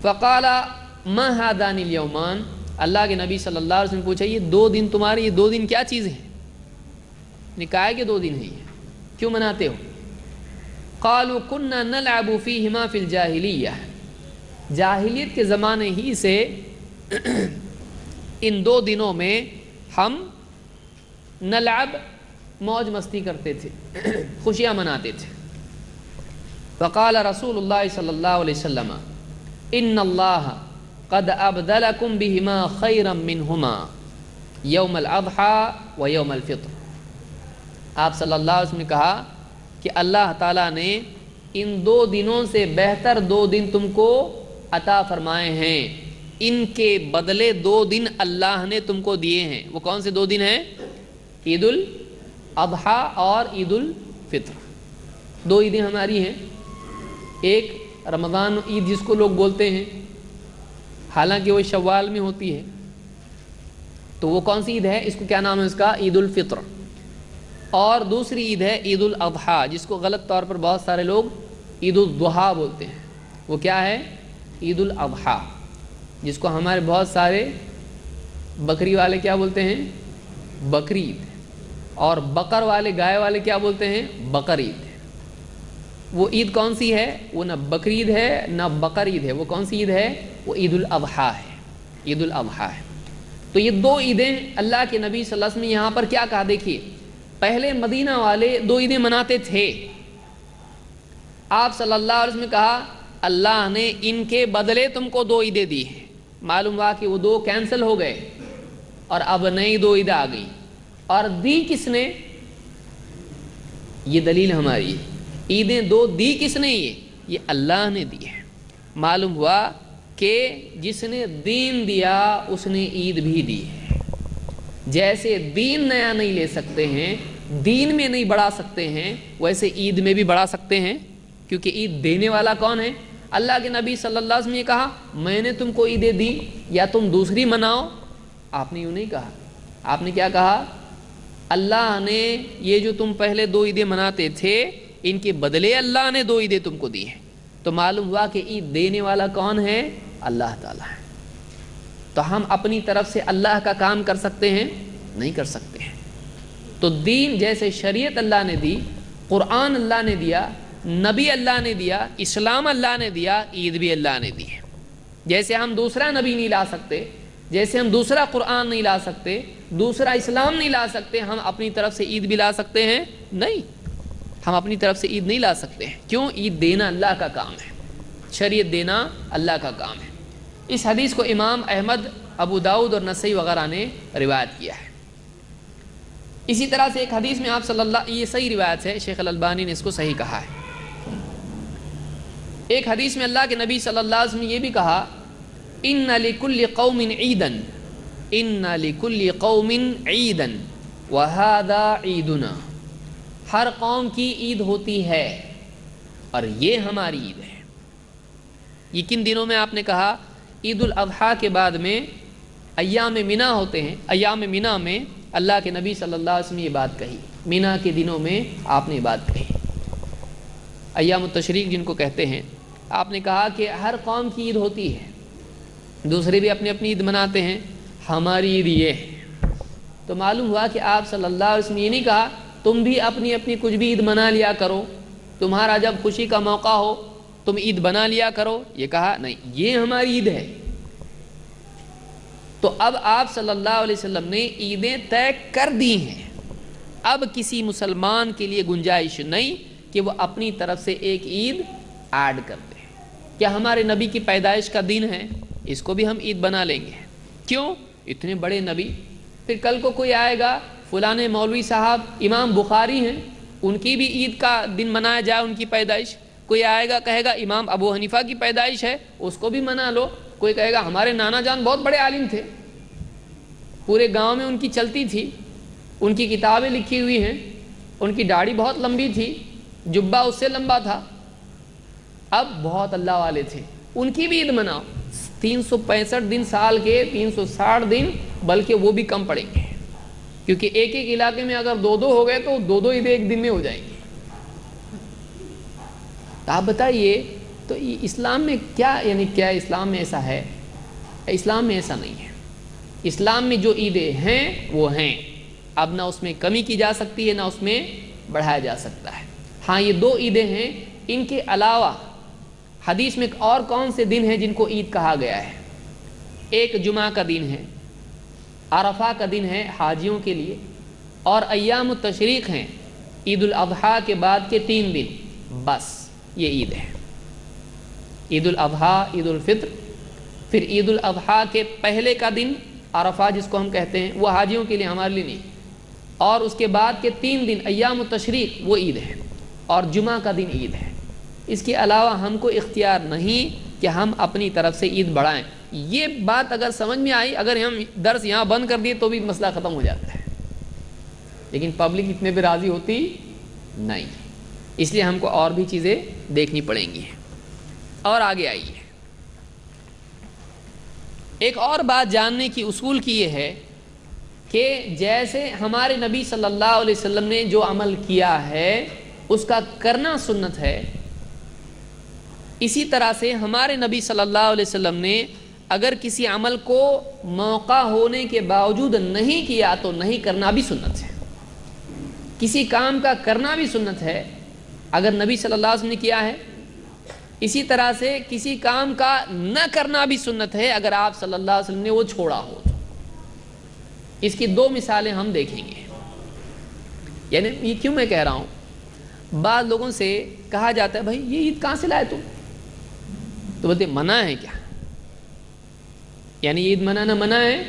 فقالا مہادان الیومان اللہ کے نبی صلی اللہ علیہ وسلم پوچھا، یہ دو دن تمہارے، یہ دو دن کیا چیز ہے نکاح کے دو دن ہیں یہ۔ کیوں مناتے ہو؟ قالوا كنا نلعب فيهما في الجاہلیہ۔ جاہلیت کے زمانے ہی سے ان دو دنوں میں ہم نلعب، موج مستی کرتے تھے، خوشیاں مناتے تھے۔ فقال رسول اللہ صلی اللہ علیہ وسلم، ان اللہ قد ابدلکم بہما خیرا منہما، یوم الاضحى و یوم الفطر. آپ صلی اللہ علیہ وسلم نے کہا کہ اللہ تعالیٰ نے ان دو دنوں سے بہتر دو دن تم کو عطا فرمائے ہیں۔ ان کے بدلے دو دن اللہ نے تم کو دیے ہیں۔ وہ کون سے دو دن ہیں؟ عید الاضحیٰ اور عید الفطر دو عیدیں ہماری ہیں۔ ایک رمضان عید جس کو لوگ بولتے ہیں، حالانکہ وہ شوال میں ہوتی ہے۔ تو وہ کون سی عید ہے؟ اس کو کیا نام ہے اس کا؟ عید الفطر اور دوسری عید ہے عید الاضحیٰ جس کو غلط طور پر بہت سارے لوگ عید الضحیٰ بولتے ہیں۔ وہ کیا ہے؟ عید الاضحیٰ جس کو ہمارے بہت سارے بکری والے کیا بولتے ہیں؟ بکری عید اور بکر والے، گائے والے کیا بولتے ہیں؟ بکر عید وہ عید کون سی ہے؟ وہ نہ بکری عید ہے، نہ بکر عید ہے. وہ کون سی عید ہے؟ وہ عید الاضحیٰ ہے. عید الاضحیٰ ہے. تو یہ دو عیدیں اللہ کے نبی صلی اللہ علیہ وسلم نے یہاں پر کیا کہا؟ دیکھیے، پہلے مدینہ والے دو عیدیں مناتے تھے. آپ صلی اللہ علیہ وسلم نے کہا، اللہ نے ان کے بدلے تم کو دو عیدیں دی ہیں. معلوم ہوا کہ وہ دو کینسل ہو گئے اور اب نئی دو عیدیں آ گئی اور دی کس نے؟ یہ دلیل ہماری عیدیں دو دی کس نے؟ یہ یہ اللہ نے دی ہے معلوم ہوا کہ جس نے دین دیا، اس نے عید بھی دی ہے۔ جیسے دین نیا نہیں لے سکتے ہیں، دین میں نہیں بڑھا سکتے ہیں، ویسے عید میں بھی بڑھا سکتے ہیں۔ کیونکہ عید دینے والا کون ہے؟ اللہ کے نبی صلی اللہ علیہ وسلم نے کہا، میں نے تم کو عیدیں دی، یا تم دوسری مناؤ؟ آپ نے یوں نہیں کہا۔ آپ نے کیا کہا؟ اللہ نے یہ جو تم پہلے دو عیدیں مناتے تھے، ان کے بدلے اللہ نے دو عیدیں تم کو دی ہیں۔ تو معلوم ہوا کہ عید دینے والا کون ہے؟ اللہ تعالیٰ ہے۔ تو ہم اپنی طرف سے اللہ کا کام کر سکتے ہیں؟ نہیں کر سکتے ہیں۔ تو دین جیسے شریعت اللہ نے دی، قرآن اللہ نے دیا نبی اللہ نے دیا، اسلام اللہ نے دیا، عید بھی اللہ نے دی ہے۔ جیسے ہم دوسرا نبی نہیں لا سکتے، جیسے ہم دوسرا قرآن نہیں لا سکتے، دوسرا اسلام نہیں لا سکتے، ہم اپنی طرف سے عید بھی لا سکتے ہیں؟ نہیں۔ ہم اپنی طرف سے عید نہیں لا سکتے ہیں۔ کیوں؟ عید دینا اللہ کا کام ہے۔ شریعت دینا اللہ کا کام ہے۔ اس حدیث کو امام احمد، ابو داود اور نسائی وغیرہ نے روایت کیا ہے۔ اسی طرح سے ایک حدیث میں آپ صلی اللہ، یہ صحیح روایت ہے، شیخ الالبانی نے اس کو صحیح کہا ہے۔ ایک حدیث میں اللہ کے نبی صلی اللہ علیہ وسلم نے یہ بھی کہا ان لکل قوم عیدن ان لکل قوم عیدن وہذا عیدنا ہر قوم کی عید ہوتی ہے اور یہ ہماری عید ہے۔ یہ کن دنوں میں آپ نے کہا؟ عید الاضحیٰ کے بعد میں ایام منا ہوتے ہیں۔ ایام منا میں اللہ کے نبی صلی اللہ علیہ وسلم یہ بات کہی۔ مینا کے دنوں میں آپ نے یہ بات کہی۔ ایام التشریق جن کو کہتے ہیں آپ نے کہا کہ ہر قوم کی عید ہوتی ہے، دوسرے بھی اپنی اپنی عید مناتے ہیں، ہماری عید یہ ہے۔ تو معلوم ہوا کہ آپ صلی اللہ علیہ وسلم یہ نہیں کہا، تم بھی اپنی اپنی کچھ بھی عید منا لیا کرو۔ تمہارا جب خوشی کا موقع ہو، تم عید بنا لیا کرو۔ یہ کہا، نہیں، یہ ہماری عید ہے۔ تو اب آپ صلی اللہ علیہ وسلم نے عیدیں طے کر دی ہیں۔ اب کسی مسلمان کے لیے گنجائش نہیں کہ وہ اپنی طرف سے ایک عید ایڈ کر دے۔ کیا ہمارے نبی کی پیدائش کا دن ہے؟ اس کو بھی ہم عید بنا لیں گے۔ کیوں؟ اتنے بڑے نبی۔ پھر کل کو کوئی آئے گا؟ فلاں مولوی صاحب، امام بخاری ہیں، ان کی بھی عید کا دن منایا جائے، ان کی پیدائش۔ کوئی آئے گا، کہے گا، امام ابو حنیفہ کی پیدائش ہے، اس کو بھی منا لو۔ کوئی کہے گا، ہمارے نانا جان بہت بڑے عالم تھے۔ پورے گاؤں میں ان کی چلتی تھی۔ ان کی کتابیں لکھی ہوئی ہیں۔ ان کی داڑھی بہت لمبی تھی۔ جبہ اس سے لمبا تھا۔ اب بہت اللہ والے تھے۔ ان کی بھی عید مناؤ۔ تین سو پینسٹھ دن سال کے، تین سو ساٹھ دن، بلکہ وہ بھی کم پڑیں گے۔ کیونکہ ایک ایک علاقے میں اگر دو دو ہو گئے تو دو دو عیدیں ایک دن میں ہو جائیں گی۔ آپ بتائیے، تو اسلام میں کیا یعنی کیا اسلام میں ایسا ہے؟ اسلام میں ایسا نہیں ہے۔ اسلام میں جو عیدیں ہیں، وہ ہیں۔ اب نہ اس میں کمی کی جا سکتی ہے، نہ اس میں بڑھایا جا سکتا ہے۔ ہاں یہ دو عیدیں ہیں۔ ان کے علاوہ حدیث میں اور کون سے دن ہیں جن کو عید کہا گیا ہے؟ ایک جمعہ کا دن ہے، عرفہ کا دن ہے حاجیوں کے لیے، اور ایام التشریق ہیں، عید الاضحیٰ کے بعد کے تین دن۔ بس، یہ عید ہے۔ عید الاضحیٰ، عید الفطر، پھر عید الاضحیٰ کے پہلے کا دن، عرفہ جس کو ہم کہتے ہیں، وہ حاجیوں کے لیے ہمارے لیے نہیں۔ اور اس کے بعد کے تین دن، ایام التشریق، وہ عید ہے۔ اور جمعہ کا دن عید ہے۔ اس کے علاوہ ہم کو اختیار نہیں کہ ہم اپنی طرف سے عید بڑھائیں۔ یہ بات اگر سمجھ میں آئی، اگر ہم درس یہاں بند کر دیے تو بھی مسئلہ ختم ہو جاتا ہے۔ لیکن پبلک اتنے پہ راضی ہوتی نہیں۔ اس لیے ہم کو اور بھی چیزیں دیکھنی پڑیں گی۔ اور آگے آئیے۔ ایک اور بات جاننے کی اصول کی یہ ہے کہ جیسے ہمارے نبی صلی اللہ علیہ وسلم نے جو عمل کیا ہے، اس کا کرنا سنت ہے۔ اسی طرح سے ہمارے نبی صلی اللہ علیہ وسلم نے اگر کسی عمل کو موقع ہونے کے باوجود نہیں کیا تو نہیں کرنا بھی سنت ہے۔ کسی کام کا کرنا بھی سنت ہے۔ اگر نبی صلی اللہ علیہ وسلم نے کیا ہے۔ اسی طرح سے کسی کام کا نہ کرنا بھی سنت ہے اگر آپ صلی اللہ علیہ وسلم نے وہ چھوڑا ہو۔ اس کی دو مثالیں ہم دیکھیں گے۔ یعنی یہ کیوں میں کہہ رہا ہوں؟ بعض لوگوں سے کہا جاتا ہے، بھائی، یہ عید کہاں سے لائے تم؟ تو بولتے منع ہے کیا؟ یعنی عید منانا منع ہے؟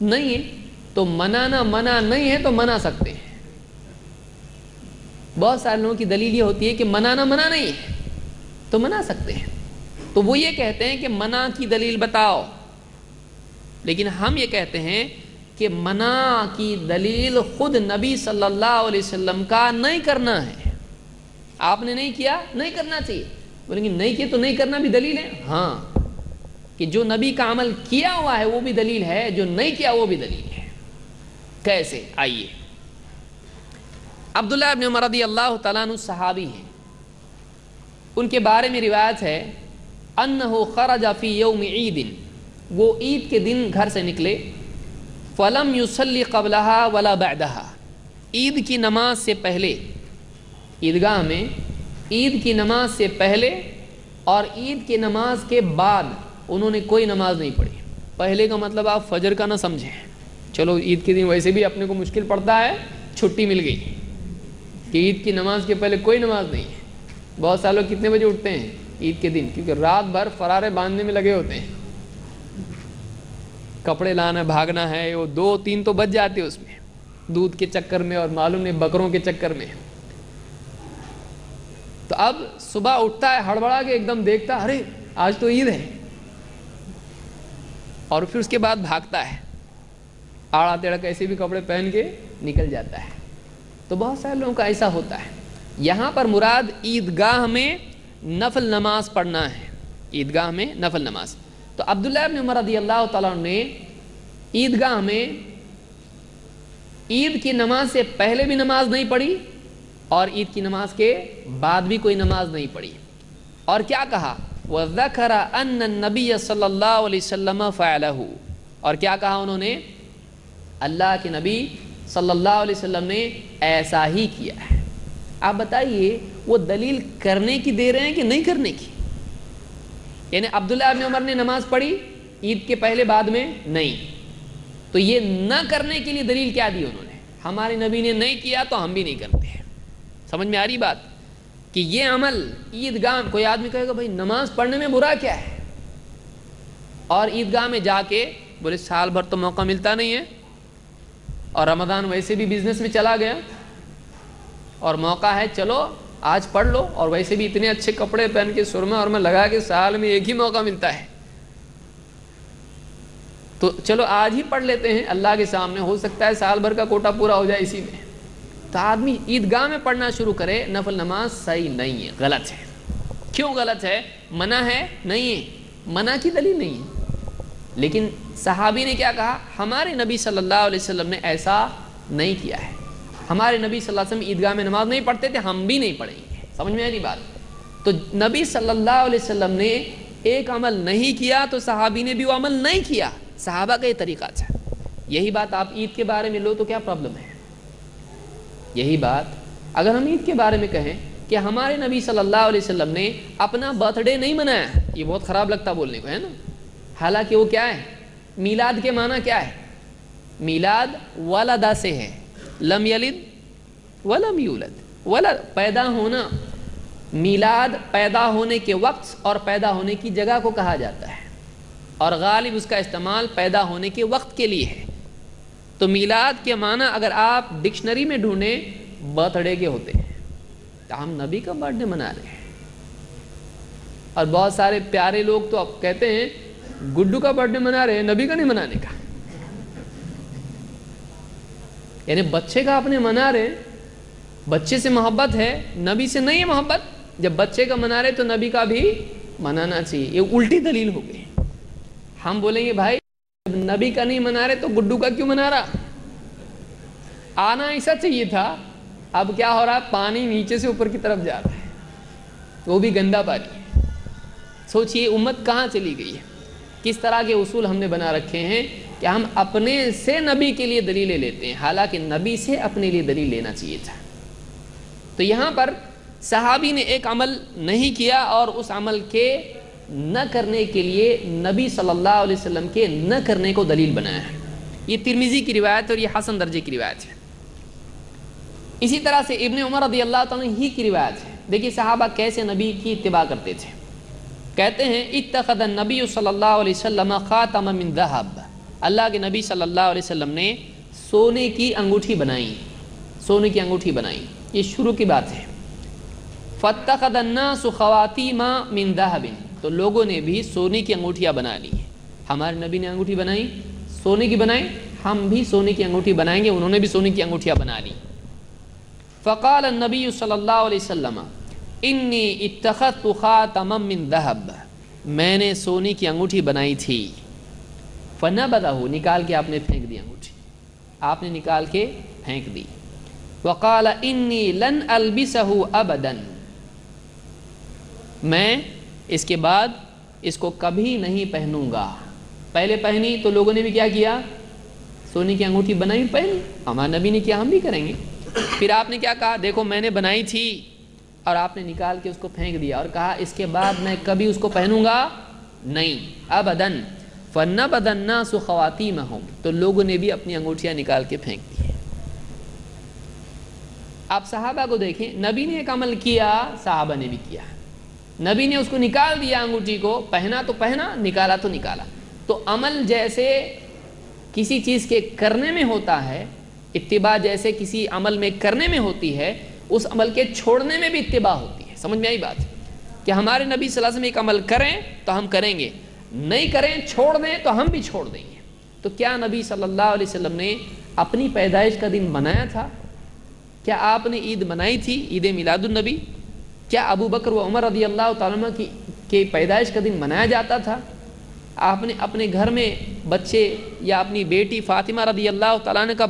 نہیں ہے۔ تو منانا منع نہیں ہے تو منا سکتے ہیں۔ بہت سارے لوگوں کی دلیل یہ ہوتی ہے کہ منانا منع نہیں ہے۔ تو منا سکتے ہیں۔ تو وہ یہ کہتے ہیں کہ منع کی دلیل بتاؤ۔ لیکن ہم یہ کہتے ہیں کہ منع کی دلیل خود نبی صلی اللہ علیہ وسلم کا نہیں کرنا ہے۔ آپ نے نہیں کیا؟ نہیں کرنا چاہیے۔ بولیں گے، نہیں کیا تو نہیں کرنا بھی دلیل ہے؟ ہاں کہ جو نبی کا عمل کیا ہوا ہے وہ بھی دلیل ہے، جو نہیں کیا وہ بھی دلیل ہے۔ کیسے؟ آئیے۔ عبداللہ ابن عمر رضی اللہ تعالیٰ عنہ صحابی ہیں۔ ان کے بارے میں روایت ہے، انہو خرج فی یوم عید۔ وہ عید کے دن گھر سے نکلے، فلم یوسلی قبلہ ولا بعدہ عید کی نماز سے پہلے، عیدگاہ میں عید کی نماز سے پہلے اور عید کی نماز کے بعد انہوں نے کوئی نماز نہیں پڑھی۔ پہلے کا مطلب آپ فجر کا نہ سمجھیں۔ چلو عید کے دن ویسے بھی اپنے کو مشکل پڑتا ہے، چھٹی مل گئی۔ کہ عید کی نماز کے پہلے کوئی نماز نہیں ہے۔ بہت سال لوگ کتنے بجے اٹھتے ہیں عید کے دن؟ کیونکہ رات بھر فرارے باندھنے میں لگے ہوتے ہیں۔ کپڑے لانا، بھاگنا ہے، وہ دو تین تو بچ جاتے اس میں۔ دودھ کے چکر میں اور معلوم نہیں بکروں کے چکر میں۔ تو اب صبح اٹھتا ہے، ہڑبڑا کے ایک دم دیکھتا ارے، آج تو عید ہے۔ اور پھر اس کے بعد بھاگتا ہے۔ آڑا تیڑا کیسے بھی کپڑے پہن کے نکل جاتا ہے۔ تو بہت سارے لوگوں کا ایسا ہوتا ہے۔ یہاں پر مراد عیدگاہ میں نفل نماز پڑھنا ہے۔ عیدگاہ میں نفل نماز۔ تو عبداللہ ابن عمر رضی اللہ تعالیٰ نے عیدگاہ میں عید کی نماز سے پہلے بھی نماز نہیں پڑھی اور عید کی نماز کے بعد بھی کوئی نماز نہیں پڑھی۔ اور کیا کہا؟ وَذَكَرَ أَنَّ النَّبِيَ صلی اللہ علیہ وسلم فَعَلَهُ۔ اور کیا کہا انہوں نے؟ اللہ کے نبی صلی اللہ علیہ وسلم نے ایسا ہی کیا ہے۔ آپ بتائیے، وہ دلیل کرنے کی دے رہے ہیں کہ نہیں کرنے کی؟ یعنی عبداللہ ابن عمر نے نماز پڑھی، عید کے پہلے بعد میں نہیں۔ تو یہ نہ کرنے کے لیے دلیل کیا دی انہوں نے؟ ہمارے نبی نے نہیں کیا تو ہم بھی نہیں کرتے۔ ہیں سمجھ میں آ رہی بات کہ یہ عمل عیدگاہ کوئی آدمی کہے گا بھائی نماز پڑھنے میں برا کیا ہے؟ اور عیدگاہ میں جا کے بولے سال بھر تو موقع ملتا نہیں ہے اور رمضان ویسے بھی بزنس میں چلا گیا اور موقع ہے چلو آج پڑھ لو اور ویسے بھی اتنے اچھے کپڑے پہن کے سرما اور میں لگا کے سال میں ایک ہی موقع ملتا ہے۔ تو چلو آج ہی پڑھ لیتے ہیں اللہ کے سامنے، ہو سکتا ہے سال بھر کا کوٹا پورا ہو جائے اسی میں۔ تو آدمی عیدگاہ میں پڑھنا شروع کرے، نفل نماز صحیح نہیں ہے، غلط ہے۔ کیوں غلط ہے؟ منع ہے؟ نہیں ہے۔ منع کی دلیل نہیں ہے۔ لیکن صحابی نے کیا کہا؟ ہمارے نبی صلی اللہ علیہ وسلم نے ایسا نہیں کیا ہے۔ ہمارے نبی صلی اللہ علیہ وسلم عیدگاہ میں نماز نہیں پڑھتے تھے، ہم بھی نہیں پڑھیں گے۔ سمجھ میں آئی بات؟ تو نبی صلی اللہ علیہ وسلم نے ایک عمل نہیں کیا تو صحابی نے بھی وہ عمل نہیں کیا۔ صحابہ کا یہ طریقہ تھا۔ یہی بات آپ عید کے بارے میں لو تو کیا پرابلم ہے؟ یہی بات۔ اگر ہم عید کے بارے میں کہیں کہ ہمارے نبی صلی اللہ علیہ وسلم نے اپنا برتھ ڈے نہیں منایا، یہ بہت خراب لگتا بولنے کو، ہے نا؟ حالانکہ وہ کیا ہے؟ میلاد کے معنی کیا ہے؟ میلاد والدہ سے ہے۔ لم یلد ولم یولد۔ ولد پیدا ہونا۔ میلاد پیدا ہونے کے وقت اور پیدا ہونے کی جگہ کو کہا جاتا ہے۔ اور غالب اس کا استعمال پیدا ہونے کے وقت کے لیے ہے۔ تو میلاد کے معنی اگر آپ ڈکشنری میں ڈھونڈیں برتھ ڈے کے ہوتے ہیں۔ تو ہم نبی کا برتھ ڈے منا رہے ہیں۔ اور بہت سارے پیارے لوگ تو اب کہتے ہیں، گڈو کا برتھ ڈے منا رہے ہیں، نبی کا نہیں منانے کا۔ یعنی بچے کا اپنے منا رہے بچے سے محبت ہے، نبی سے نہیں ہے محبت۔ جب بچے کا منا رہے تو نبی کا بھی منانا چاہیے۔ یہ الٹی دلیل ہو گئی۔ ہم بولیں گے، بھائی نبی کا نہیں منا رہے تو گڈو کا کیوں منا رہا؟ آنا ایسا چاہیے تھا، اب کیا ہو رہا؟ ہے پانی نیچے سے اوپر کی طرف جا رہا ہے۔ وہ بھی گندا پانی سوچئے امت کہاں چلی گئی ہے؟ کس طرح کے اصول ہم نے بنا رکھے ہیں کہ ہم اپنے سے نبی کے لیے دلیلیں لیتے ہیں، حالانکہ نبی سے اپنے لیے دلیل لینا چاہیے تھا۔ تو یہاں پر صحابی نے ایک عمل نہیں کیا اور اس عمل کے نہ کرنے کے لیے نبی صلی اللہ علیہ وسلم کے نہ کرنے کو دلیل بنایا ہے۔ یہ ترمیزی کی روایت اور یہ حسن درجے کی روایت ہے۔ اسی طرح سے ابن عمر رضی اللہ تعالیٰ ہی کی روایت ہے۔ دیکھیے صحابہ کیسے نبی کی اتباع کرتے تھے۔ کہتے ہیں، اتخذ النبی صلی اللہ علیہ وسلم خاتم من ذہب۔ اللہ کے نبی صلی اللہ علیہ وسلم نے سونے کی انگوٹھی بنائی۔ سونے کی انگوٹھی بنائی۔ یہ شروع کی بات ہے۔ فَاتَّخَذَ النَّاسُ خَوَاتِيمَ مِن ذَهَبٍ تو لوگوں نے بھی سونے کی انگوٹھیاں بنا لی ہمارے نبی نے انگوٹھی بنائی۔ سونے کی بنائی۔ ہم بھی سونے کی انگوٹھی بنائیں گے۔ انہوں نے بھی سونے کی انگوٹھیاں بنا لی۔ فقال النبی صلی اللہ علیہ وسلم، انی اتخذت خاتما من ذهب. میں نے سونے کی انگوٹھی بنائی تھی۔ فنا بداہو نکال کے آپ نے پھینک دی انگوٹھی۔ آپ نے نکال کے پھینک دی۔ وقال، انی لن البسه ابدا میں اس کے بعد اس کو کبھی نہیں پہنوں گا۔ پہلے پہنی تو لوگوں نے بھی کیا کیا؟ سونے کی انگوٹھی بنائی، پہنی۔ ہمارے نبی نے کیا، ہم بھی کریں گے۔ پھر آپ نے کیا کہا؟ دیکھو، میں نے بنائی تھی اور آپ نے نکال کے اس کو پھینک دیا اور کہا، اس کے بعد میں کبھی اس کو پہنوں گا نہیں اب ادن فن بدنا سو خواتین ہوں تو لوگوں نے بھی اپنی انگوٹھیاں نکال کے پھینک دی۔ آپ صحابہ کو دیکھیں، نبی نے ایک عمل کیا، صحابہ نے بھی کیا۔ نبی نے اس کو نکال دیا انگوٹھی کو، پہنا تو پہنا، نکالا تو نکالا۔ تو عمل جیسے کسی چیز کے کرنے میں ہوتا ہے، اتباع جیسے کسی عمل میں کرنے میں ہوتی ہے، اس عمل کے چھوڑنے میں بھی اتباع ہوتی ہے۔ سمجھ میں آئی بات؟ کہ ہمارے نبی صلی اللہ علیہ وسلم ایک عمل کریں تو ہم کریں گے، نہیں کریں، چھوڑ دیں تو ہم بھی چھوڑ دیں گے۔ تو کیا نبی صلی اللہ علیہ وسلم نے اپنی پیدائش کا دن منایا تھا؟ کیا آپ نے عید منائی تھی؟ عید میلاد النبی؟ کیا ابو بکر و عمر رضی اللہ تعالیٰ کی کہ پیدائش کا دن منایا جاتا تھا؟ آپ نے اپنے گھر میں بچے یا اپنی بیٹی فاطمہ رضی اللہ تعالیٰ کا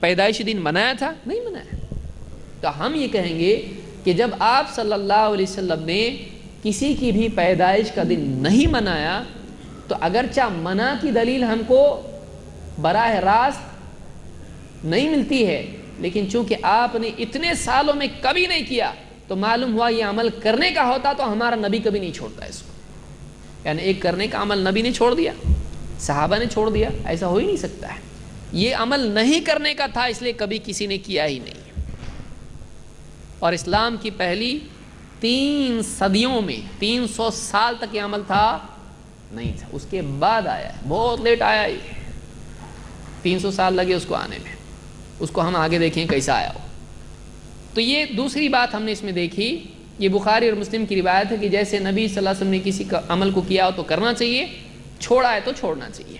پیدائش دن منایا تھا؟ نہیں منایا۔ تو ہم یہ کہیں گے کہ جب آپ صلی اللہ علیہ وسلم نے کسی کی بھی پیدائش کا دن نہیں منایا، تو اگرچہ منع کی دلیل ہم کو براہ راست نہیں ملتی ہے، لیکن چونکہ آپ نے اتنے سالوں میں کبھی نہیں کیا تو معلوم ہوا یہ عمل کرنے کا ہوتا تو ہمارا نبی کبھی نہیں چھوڑتا اس کو۔ یعنی ایک کرنے کا عمل نبی نے چھوڑ دیا، صحابہ نے چھوڑ دیا، ایسا ہو ہی نہیں سکتا ہے۔ یہ عمل نہیں کرنے کا تھا، اس لیے کبھی کسی نے کیا ہی نہیں۔ اور اسلام کی پہلی تین صدیوں میں، تین سو سال تک یہ عمل تھا، نہیں تھا۔ اس کے بعد آیا ہے بہت لیٹ آیا یہ۔ تین سو سال لگے اس کو آنے میں۔ اس کو ہم آگے دیکھیں کیسا آیا ہو۔ تو یہ دوسری بات ہم نے اس میں دیکھی، یہ بخاری اور مسلم کی روایت ہے کہ جیسے نبی صلی اللہ علیہ وسلم نے کسی کا عمل کو کیا ہو تو کرنا چاہیے، چھوڑا ہے تو چھوڑنا چاہیے۔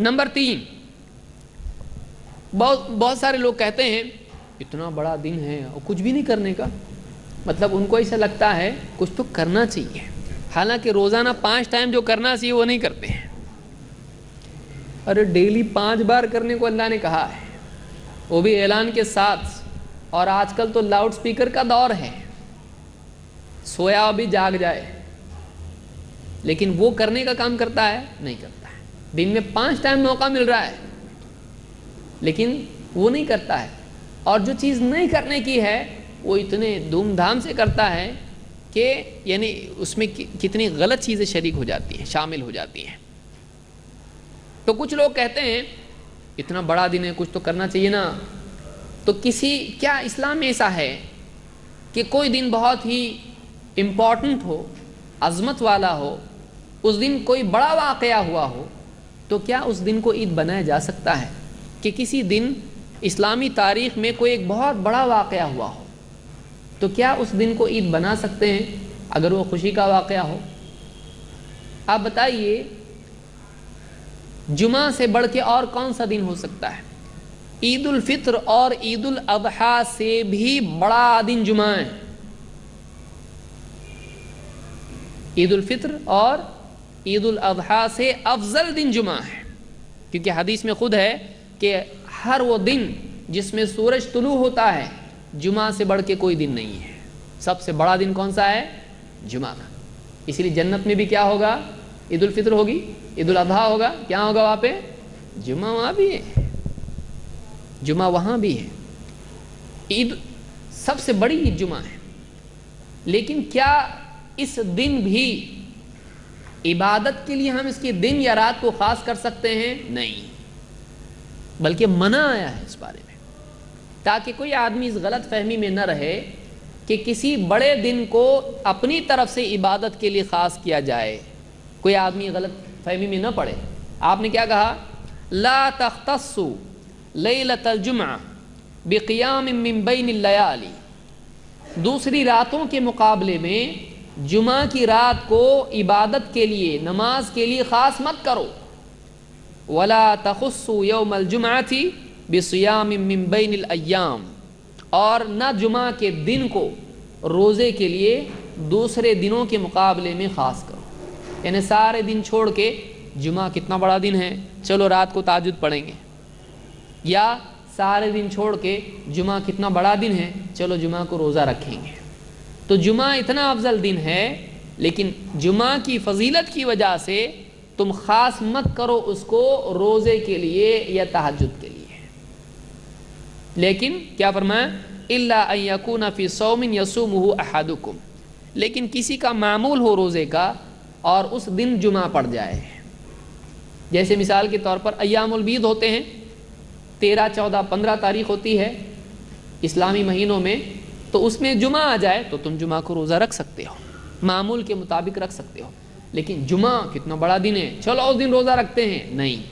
نمبر تین، بہت بہت سارے لوگ کہتے ہیں، اتنا بڑا دن ہے اور کچھ بھی نہیں کرنے کا۔ مطلب ان کو ایسا لگتا ہے کچھ تو کرنا چاہیے۔ حالانکہ روزانہ پانچ ٹائم جو کرنا چاہیے وہ نہیں کرتے ہیں۔ ارے ڈیلی پانچ بار کرنے کو اللہ نے کہا ہے۔ وہ بھی اعلان کے ساتھ۔ اور آج کل تو لاؤڈ سپیکر کا دور ہے۔ سویا بھی جاگ جائے۔ لیکن وہ کرنے کا کام کرتا ہے، نہیں کرتا ہے۔ دن میں پانچ ٹائم موقع مل رہا ہے، لیکن وہ نہیں کرتا ہے۔ اور جو چیز نہیں کرنے کی ہے، وہ اتنے دھوم دھام سے کرتا ہے کہ یعنی اس میں کتنی غلط چیزیں شریک ہو جاتی ہیں، شامل ہو جاتی ہیں۔ تو کچھ لوگ کہتے ہیں، اتنا بڑا دن ہے، کچھ تو کرنا چاہیے نا۔ تو کسی، کیا اسلام ایسا ہے کہ کوئی دن بہت ہی امپورٹنٹ ہو، عظمت والا ہو، اس دن کوئی بڑا واقعہ ہوا ہو، تو کیا اس دن کو عید بنایا جا سکتا ہے کہ کسی دن اسلامی تاریخ میں کوئی ایک بہت بڑا واقعہ ہوا ہو؟ تو کیا اس دن کو عید بنا سکتے ہیں اگر وہ خوشی کا واقعہ ہو؟ آپ بتائیے، جمعہ سے بڑھ کے اور کون سا دن ہو سکتا ہے؟ عید الفطر اور عید الاضحیٰ سے بھی بڑا دن جمعہ ہے۔ عید الفطر اور عید الاضحیٰ سے افضل دن جمعہ ہے۔ کیونکہ حدیث میں خود ہے کہ ہر وہ دن جس میں سورج طلوع ہوتا ہے، جمعہ سے بڑھ کے کوئی دن نہیں ہے۔ سب سے بڑا دن کون سا ہے؟ جمعہ کا۔ اس لیے جنت میں بھی کیا ہوگا؟ عید الفطر ہوگی، عید الاضحیٰ ہوگا۔ کیا ہوگا وہاں پہ؟ جمعہ وہاں بھی ہے۔ جمعہ وہاں بھی ہے عید سب سے بڑی عید جمعہ ہے۔ لیکن کیا اس دن بھی عبادت کے لیے ہم اس کی دن یا رات کو خاص کر سکتے ہیں؟ نہیں۔ بلکہ منع آیا ہے اس بارے میں۔ تاکہ کوئی آدمی اس غلط فہمی میں نہ رہے کہ کسی بڑے دن کو اپنی طرف سے عبادت کے لیے خاص کیا جائے۔ کوئی آدمی غلط فہمی میں نہ پڑے۔ آپ نے کیا کہا؟ لا تختصو لیلت الجمعہ بقیام من بین اللیالی۔ دوسری راتوں کے مقابلے میں جمعہ کی رات کو عبادت کے لیے، نماز کے لیے خاص مت کرو۔ ولا تخصو یوم الجمعہ بصیام من بین الایام اور نہ جمعہ کے دن کو روزے کے لیے، دوسرے دنوں کے مقابلے میں خاص کرو۔ یعنی سارے دن چھوڑ کے جمعہ کتنا بڑا دن ہے، چلو رات کو تاجد پڑھیں گے۔ یا سارے دن چھوڑ کے جمعہ کتنا بڑا دن ہے، چلو جمعہ کو روزہ رکھیں گے۔ تو جمعہ اتنا افضل دن ہے، لیکن جمعہ کی فضیلت کی وجہ سے تم خاص مت کرو اس کو روزے کے لیے یا تحجد کے لیے۔ لیکن کیا فرمایا؟ اللہ یقون فی سومن یسوم احدکم۔ لیکن کسی کا معمول ہو روزے کا اور اس دن جمعہ پڑ جائے۔ جیسے مثال کے طور پر ایام البید ہوتے ہیں تیرہ، چودہ، پندرہ تاریخ ہوتی ہے اسلامی مہینوں میں، تو اس میں جمعہ آ جائے تو تم جمعہ کو روزہ رکھ سکتے ہو، معمول کے مطابق رکھ سکتے ہو، لیکن جمعہ کتنا بڑا دن ہے، چلو اس دن روزہ رکھتے ہیں، نہیں۔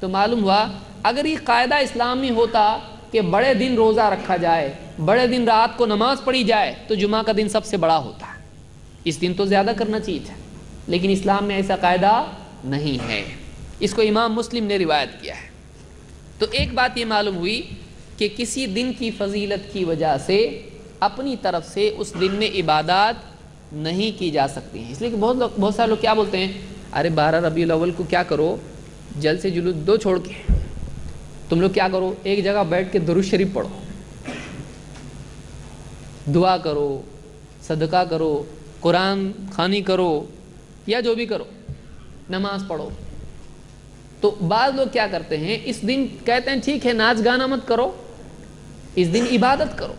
تو معلوم ہوا، اگر یہ قاعدہ اسلامی ہوتا کہ بڑے دن روزہ رکھا جائے، بڑے دن رات کو نماز پڑھی جائے، تو جمعہ کا دن سب سے بڑا ہوتا ہے۔ اس دن تو زیادہ کرنا چاہیے تھا، لیکن اسلام میں ایسا قاعدہ نہیں ہے۔ اس کو امام مسلم نے روایت کیا ہے۔ تو ایک بات یہ معلوم ہوئی کہ کسی دن کی فضیلت کی وجہ سے اپنی طرف سے اس دن میں عبادات نہیں کی جا سکتی ہیں۔ اس لیے کہ بہت لوگ بہت سارے لوگ کیا بولتے ہیں؟ ارے بارہ ربیع الاول کو کیا کرو؟ جل سے جلوس دو چھوڑ کے۔ تم لوگ کیا کرو؟ ایک جگہ بیٹھ کے درو شریف پڑھو۔ دعا کرو، صدقہ کرو، قرآن، خانی کرو، یا جو بھی کرو، نماز پڑھو۔ تو بعض لوگ کیا کرتے ہیں، اس دن کہتے ہیں، ٹھیک ہے، ناچ گانا مت کرو، اس دن عبادت کرو۔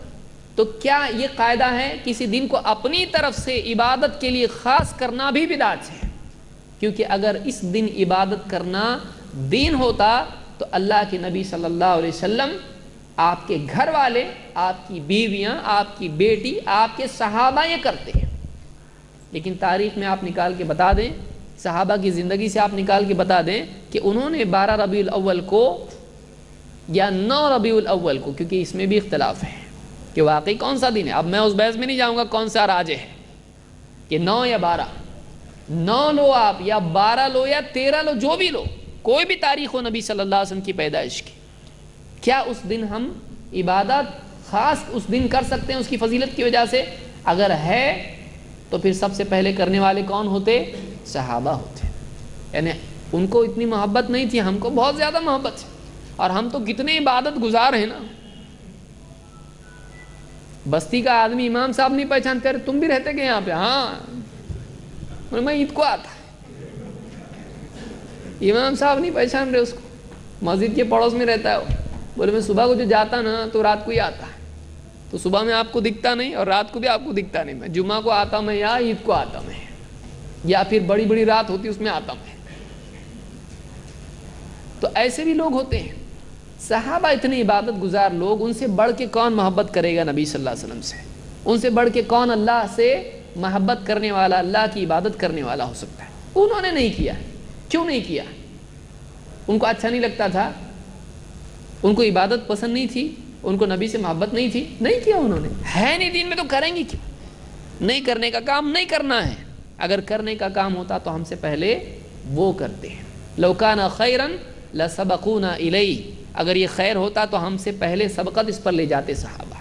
تو کیا یہ قاعدہ ہے، کسی دن کو اپنی طرف سے عبادت کے لیے خاص کرنا بھی بدعت ہے؟ کیونکہ اگر اس دن عبادت کرنا دین ہوتا، تو اللہ کے نبی صلی اللہ علیہ وسلم آپ کے گھر والے، آپ کی بیویاں، آپ کی بیٹی، آپ کے صحابہ یہ کرتے ہیں۔ لیکن تاریخ میں آپ نکال کے بتا دیں صحابہ کی زندگی سے آپ نکال کے بتا دیں کہ انہوں نے بارہ ربیع الاول کو یا نو ربیع الاول کو، کیونکہ اس میں بھی اختلاف ہے کہ واقعی کون سا دن ہے؟ اب میں اس بحث میں نہیں جاؤں گا کون سا راج ہے کہ نو یا بارہ۔ نو لو آپ یا بارہ لو یا تیرہ لو، جو بھی لو، کوئی بھی تاریخ ہو نبی صلی اللہ علیہ وسلم کی پیدائش کی۔ کیا اس دن ہم عبادت خاص اس دن کر سکتے ہیں اس کی فضیلت کی وجہ سے؟ اگر ہے تو پھر سب سے پہلے کرنے والے کون ہوتے؟ صحابہ ہوتے۔ یعنی ان کو اتنی محبت نہیں تھی، ہم کو بہت زیادہ محبت ہے۔ اور ہم تو کتنے عبادت گزار ہیں نا۔ بستی کا آدمی امام صاحب نہیں پہچانتے تم بھی رہتے کہ یہاں پہ؟ ہاں۔ میں عید کو آتا امام صاحب نہیں پہچان رہے اس کو۔ مسجد کے پڑوس میں رہتا ہے وہ۔ بولے، میں صبح کو جو جاتا نا، تو رات کو ہی آتا ہے۔ تو صبح میں آپ کو دکھتا نہیں اور رات کو بھی آپ کو دکھتا نہیں میں جمعہ کو آتا میں یا عید کو آتا میں یا پھر بڑی بڑی رات ہوتی اس میں آتا میں تو ایسے بھی لوگ ہوتے ہیں صحابہ اتنے عبادت گزار لوگ ان سے بڑھ کے کون محبت کرے گا نبی صلی اللہ علیہ وسلم سے؟ ان سے بڑھ کے کون اللہ سے محبت کرنے والا اللہ کی عبادت کرنے والا ہو سکتا ہے؟ انہوں نے نہیں کیا۔ کیوں نہیں کیا؟ ان کو اچھا نہیں لگتا تھا؟ ان کو عبادت پسند نہیں تھی؟ ان کو نبی سے محبت نہیں تھی؟ نہیں کیا انہوں نے؟ ہے نہیں دین میں تو کریں گے کیوں نہیں کرنے کا کام نہیں کرنا ہے۔ اگر کرنے کا کام ہوتا تو ہم سے پہلے وہ کرتے ہیں۔ لوکانہ خیرن لسبقون الی اگر یہ خیر ہوتا تو ہم سے پہلے سبقت اس پر لے جاتے صحابہ۔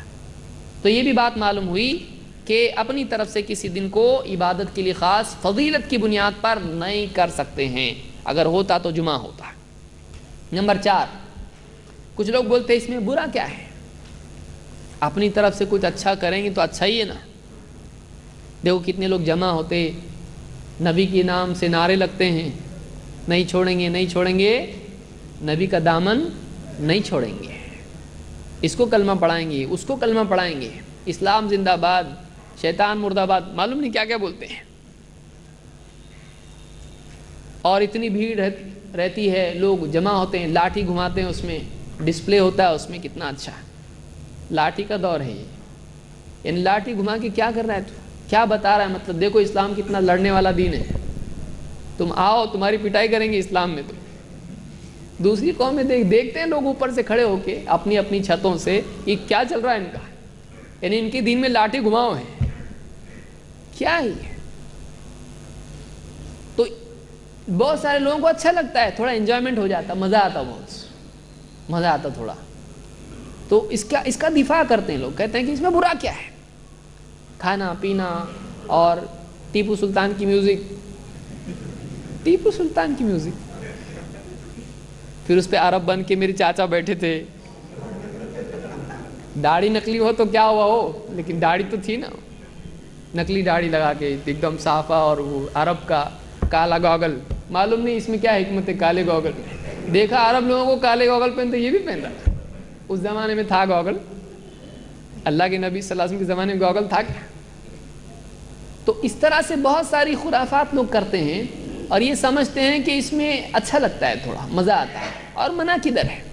تو یہ بھی بات معلوم ہوئی کہ اپنی طرف سے کسی دن کو عبادت کے لیے خاص فضیلت کی بنیاد پر نہیں کر سکتے ہیں۔ اگر ہوتا تو جمعہ ہوتا۔ نمبر چار، کچھ لوگ بولتے اس میں برا کیا ہے؟ اپنی طرف سے کچھ اچھا کریں گے تو اچھا ہی ہے نا۔ دیکھو کتنے لوگ جمع ہوتے نبی کے نام سے نعرے لگتے ہیں۔ نہیں چھوڑیں گے، نہیں چھوڑیں گے۔ نبی کا دامن نہیں چھوڑیں گے۔ اس کو کلمہ پڑھائیں گے، اس کو کلمہ پڑھائیں گے۔ اسلام زندہ باد، شیطان مرد آباد، معلوم نہیں کیا کیا بولتے ہیں۔ اور اتنی بھیڑ رہتی ہے، لوگ جمع ہوتے ہیں، لاٹھی گھماتے ہیں اس میں، ڈسپلے ہوتا ہے اس میں کتنا اچھا۔ ہے لاٹھی کا دور ہے یہ۔ یعنی لاٹھی گھما کے کیا کر رہا ہے تو؟ کیا بتا رہا ہے؟ مطلب دیکھو اسلام کتنا لڑنے والا دین ہے۔ تم آؤ، تمہاری پٹائی کریں گے اسلام میں تو۔ دوسری قوم میں دیکھ، دیکھتے ہیں لوگ اوپر سے کھڑے ہو کے اپنی اپنی چھتوں سے یہ کیا چل رہا ہے ان کا۔ یعنی ان کے دین میں لاٹھی گھماؤ ہے کیا ہی؟ تو بہت سارے لوگوں کو اچھا لگتا ہے، تھوڑا انجوائمنٹ ہو جاتا، مزہ آتا بہت۔ مزہ آتا تھوڑا۔ تو اس کا اس کا دفاع کرتے ہیں لوگ، کہتے ہیں کہ اس میں برا کیا ہے؟ کھانا، پینا اور ٹیپو سلطان کی میوزک۔ ٹیپو سلطان کی میوزک۔ پھر اس پہ عرب بن کے میرے چاچا بیٹھے تھے۔ داڑھی نکلی ہو تو کیا ہوا ہو؟ لیکن داڑھی تو تھی نا۔ نکلی داڑھی لگا کے ایک دم صافہ اور وہ عرب کا کالا گوگل۔ معلوم نہیں اس میں کیا حکمت ہے کالے گوگل۔ دیکھا عرب لوگوں کو کالے گوگل پہنتے، یہ بھی پہنتا تھا۔ اس زمانے میں تھا گوگل۔ اللہ کے نبی صلی اللہ علیہ وسلم کے زمانے میں گوگل تھا۔ کیا تو اس طرح سے بہت ساری خرافات لوگ کرتے ہیں اور یہ سمجھتے ہیں کہ اس میں اچھا لگتا ہے تھوڑا، مزہ آتا ہے اور منع کدھر ہے؟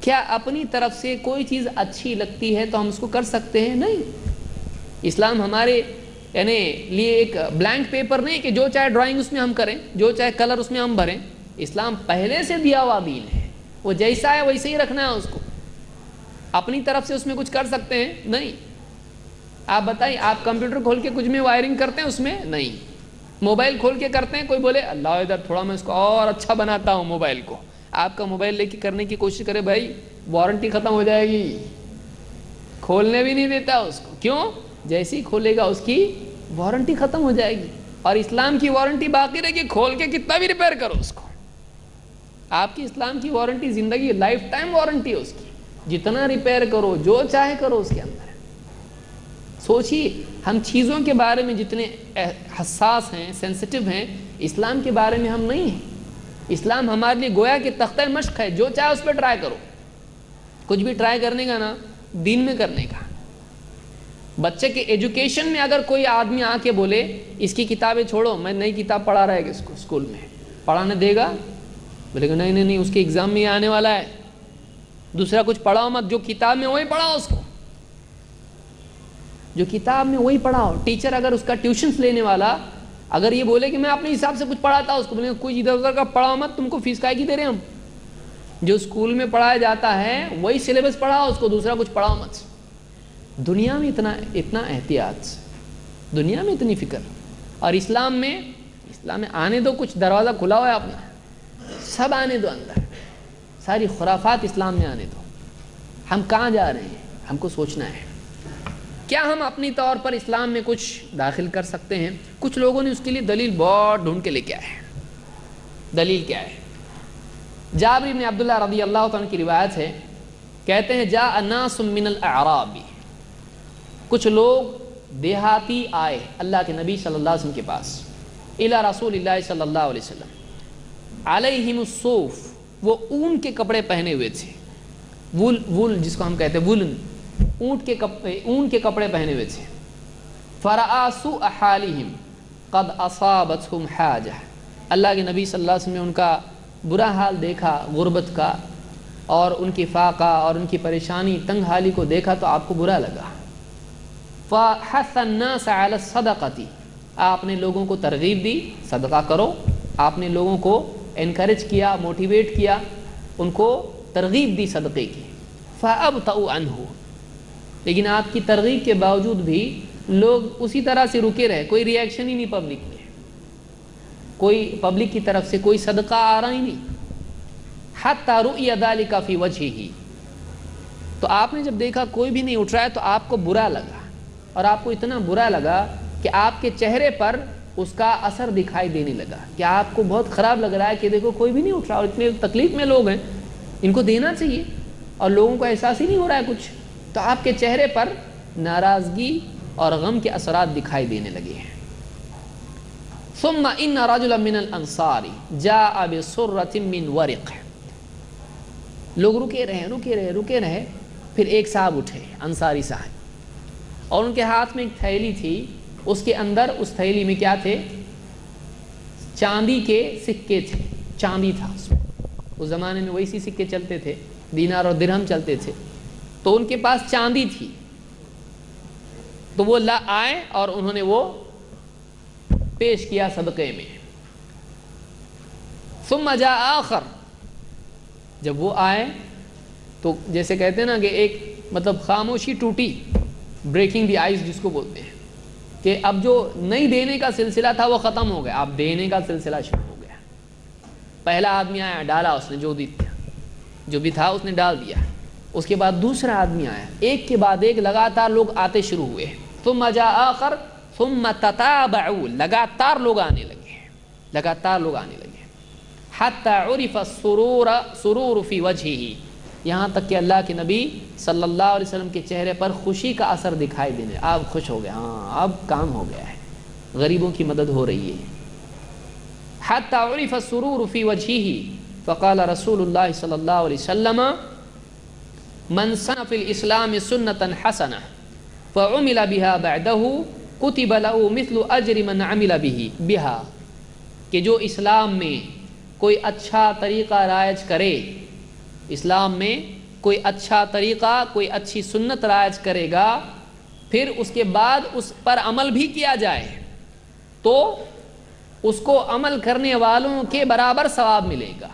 کیا اپنی طرف سے کوئی چیز اچھی لگتی ہے تو ہم اس کو کر سکتے ہیں؟ نہیں۔ اسلام ہمارے یعنی لیے ایک بلینک پیپر نہیں کہ جو چاہے ڈرائنگ اس میں ہم کریں، جو چاہے کلر اس میں ہم بھریں۔ اسلام پہلے سے دیا ہوا دین ہے۔ وہ جیسا ہے ویسے ہی رکھنا ہے اس کو۔ اپنی طرف سے اس میں کچھ کر سکتے ہیں؟ نہیں۔ آپ بتائیں، آپ کمپیوٹر کھول کے کچھ میں وائرنگ کرتے ہیں اس میں؟ نہیں۔ موبائل کھول کے کرتے ہیں، کوئی بولے، اللہ ادھر تھوڑا میں اس کو اور اچھا بناتا ہوں موبائل کو۔ آپ کا موبائل لے کے کرنے کی کوشش کرے بھائی، وارنٹی ختم ہو جائے گی۔ کھولنے بھی نہیں دیتا اس کو۔ کیوں؟ جیسے ہی کھولے گا اس کی وارنٹی ختم ہو جائے گی۔ اور اسلام کی وارنٹی باقی رہے گی، کھول کے کتنا بھی ریپیئر کرو اس کو۔ آپ کی اسلام کی وارنٹی زندگی، لائف ٹائم وارنٹی ہے اس کی۔ جتنا ریپیئر کرو، جو چاہے کرو اس کے اندر سوچیے، ہم چیزوں کے بارے میں جتنے حساس ہیں سینسٹیو ہیں، اسلام کے بارے میں ہم نہیں ہیں۔ اسلام ہمارے لیے گویا کہ تختہ مشق ہے، جو چاہے اس پہ ٹرائی کرو۔ کچھ بھی ٹرائی کرنے کا نا، دین میں کرنے کا۔ بچے کے ایجوکیشن میں اگر کوئی آدمی آ کے بولے، اس کی کتابیں چھوڑو، میں نئی کتاب پڑھا رہا ہے اس کو اسکول میں۔ پڑھانے دے گا؟ بولے گا، نہیں نہیں نہیں، اس کے ایگزام میں آنے والا ہے۔ دوسرا کچھ پڑھاؤ مت، جو کتاب میں وہی پڑھاؤ اس کو۔ جو کتاب میں وہی پڑھاؤ۔ ٹیچر اگر اس کا ٹیوشنس لینے والا، اگر یہ بولے کہ میں اپنے حساب سے کچھ پڑھاتا اس کو بولے کوئی ادھر ادھر کا پڑھاؤ مت، تم کو فیس کا کی دے رہے ہم۔ جو اسکول میں پڑھایا جاتا ہے، وہی سلیبس پڑھاؤ، اس کو دوسرا کچھ پڑھاؤ مت۔ دنیا میں اتنا اتنا احتیاط، دنیا میں اتنی فکر۔ اور اسلام میں اسلام میں آنے دو، کچھ دروازہ کھلا ہوا ہے اپنا سب آنے دو اندر۔ ساری خرافات اسلام میں آنے دو۔ ہم کہاں جا رہے ہیں؟ ہم کو سوچنا ہے۔ کیا ہم اپنی طور پر اسلام میں کچھ داخل کر سکتے ہیں؟ کچھ لوگوں نے اس کے لیے دلیل بہت ڈھونڈ کے لے کے آئے دلیل کیا ہے؟ جابر بن عبداللہ رضی اللہ عنہ کی روایت ہے، کہتے ہیں جا اناس من الاعرابی کچھ لوگ دیہاتی آئے اللہ کے نبی صلی اللہ علیہ وسلم کے پاس الا رسول اللہ صلی اللہ علیہ وسلم۔ علیہم الصوف۔ وہ اون کے کپڑے پہنے ہوئے تھے۔ وول وول جس کو ہم کہتے ہیں، وولن۔ اونٹ کے کپڑے اون کے کپڑے پہنے ہوئے تھے۔ فرآسو احالہم قد اصابتہم حاجہ اللہ کے نبی صلی اللہ علیہ وسلم نے ان کا برا حال دیکھا، غربت کا، اور ان کی فاقہ اور ان کی پریشانی، تنگ حالی کو دیکھا تو آپ کو برا لگا۔ فَحَثَ النَّاسَ عَلَى الصَّدَقَةِ۔ آپ نے لوگوں کو ترغیب دی، صدقہ کرو۔ آپ نے لوگوں کو انکریج کیا موٹیویٹ کیا، ان کو ترغیب دی صدقے کی۔ فَأَبْتَعُ عَنْهُ۔ لیکن آپ کی ترغیب کے باوجود بھی لوگ اسی طرح سے رکے رہے، کوئی ریاکشن ہی نہیں پبلک میں۔ کوئی پبلک کی طرف سے کوئی صدقہ آ رہا ہی نہیں۔ حت حَتَّى رُؤْيَ ذَلِكَ فِي وَجْهِهِ۔ تو آپ نے جب دیکھا کوئی بھی نہیں اٹھ رہا ہے تو آپ کو برا لگا۔ اور آپ کو اتنا برا لگا کہ آپ کے چہرے پر اس کا اثر دکھائی دینے لگا۔ کہ آپ کو بہت خراب لگ رہا ہے کہ دیکھو کوئی بھی نہیں اٹھ رہا اور اتنے تکلیف میں لوگ ہیں۔ ان کو دینا چاہیے اور لوگوں کو احساس ہی نہیں ہو رہا ہے کچھ۔ تو آپ کے چہرے پر ناراضگی اور غم کے اثرات دکھائی دینے لگے ہیں۔ ثم ان رجلا من الانصار جاء بسرۃ من ورق۔ لوگ رکے رہے رکے رہے رکے رہے، پھر ایک صاحب اٹھے، انصاری صاحب۔ اور ان کے ہاتھ میں ایک تھیلی تھی۔ اس کے اندر اس تھیلی میں کیا تھے؟ چاندی کے سکے تھے، چاندی تھا اس میں۔ اس زمانے میں ویسی سکے چلتے تھے، دینار اور درہم چلتے تھے۔ تو ان کے پاس چاندی تھی۔ تو وہ لا آئے اور انہوں نے وہ پیش کیا صدقے میں۔ ثم جاء آخر۔ جب وہ آئے تو جیسے کہتے ہیں نا کہ ایک مطلب خاموشی ٹوٹی بریکنگ دی آئز جس کو بولتے ہیں۔ کہ اب جو نہیں دینے کا سلسلہ تھا وہ ختم ہو گیا۔ اب دینے کا سلسلہ شروع ہو گیا۔ پہلا آدمی آیا، ڈالا اس نے جو بھی تھا جو بھی تھا اس نے ڈال دیا۔ اس کے بعد دوسرا آدمی آیا۔ ایک کے بعد ایک لگاتار لوگ آتے شروع ہوئے۔ ثم جاء آخر، ثم تتابعوا۔ لگاتار لوگ آنے لگے۔ لگاتار لوگ آنے لگے۔ حتی عرف السرور، سرور فی وجہی یہاں تک کہ اللہ کے نبی صلی اللہ علیہ وسلم کے چہرے پر خوشی کا اثر دکھائی دینے، آپ خوش ہو گئے ہاں اب کام ہو گیا ہے، غریبوں کی مدد ہو رہی ہے۔ حتی عرف السرور فی وجہی فقال رسول اللہ صلی اللہ علیہ وسلم، من سن فی الاسلام سنتا حسنا فعمل بها بعده کتب له مثل اجر من عمل به بها کہ جو اسلام میں کوئی اچھا طریقہ رائج کرے اسلام میں کوئی اچھا طریقہ، کوئی اچھی سنت رائج کرے گا، پھر اس کے بعد اس پر عمل بھی کیا جائے۔ تو اس کو عمل کرنے والوں کے برابر ثواب ملے گا۔